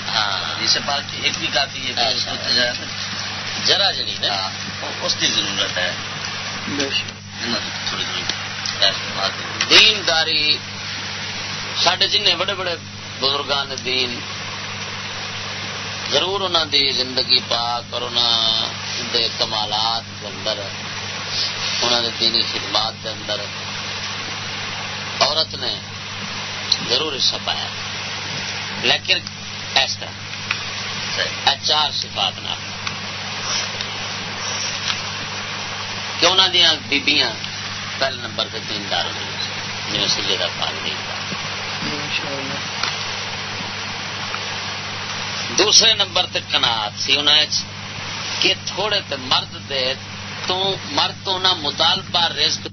ہاں جس بات ایک بھی کافی ہے جرا جڑی نا۔ اس کی ضرورت ہے۔ تھوڑی تھوڑی دینداری سڈے جن بڑے بڑے بزرگان دین ضرور انہوں دی زندگی پاک اور انہوں دے کمالات کے اندر انہوں نے دینی خدمات کے اندر عورت نے ضرور حصہ پایا۔ لیکن اس طرح چار صفات نہ کہ انہوں دیا بیبیاں پہلے نمبر سے دیندار ہو گئی جی سلے کا پاک نہیں دوسرے نمبر تے کنات سی انہیں کہ تھوڑے تے مرد دے، تو مرد تو نہ مطالبہ، رزق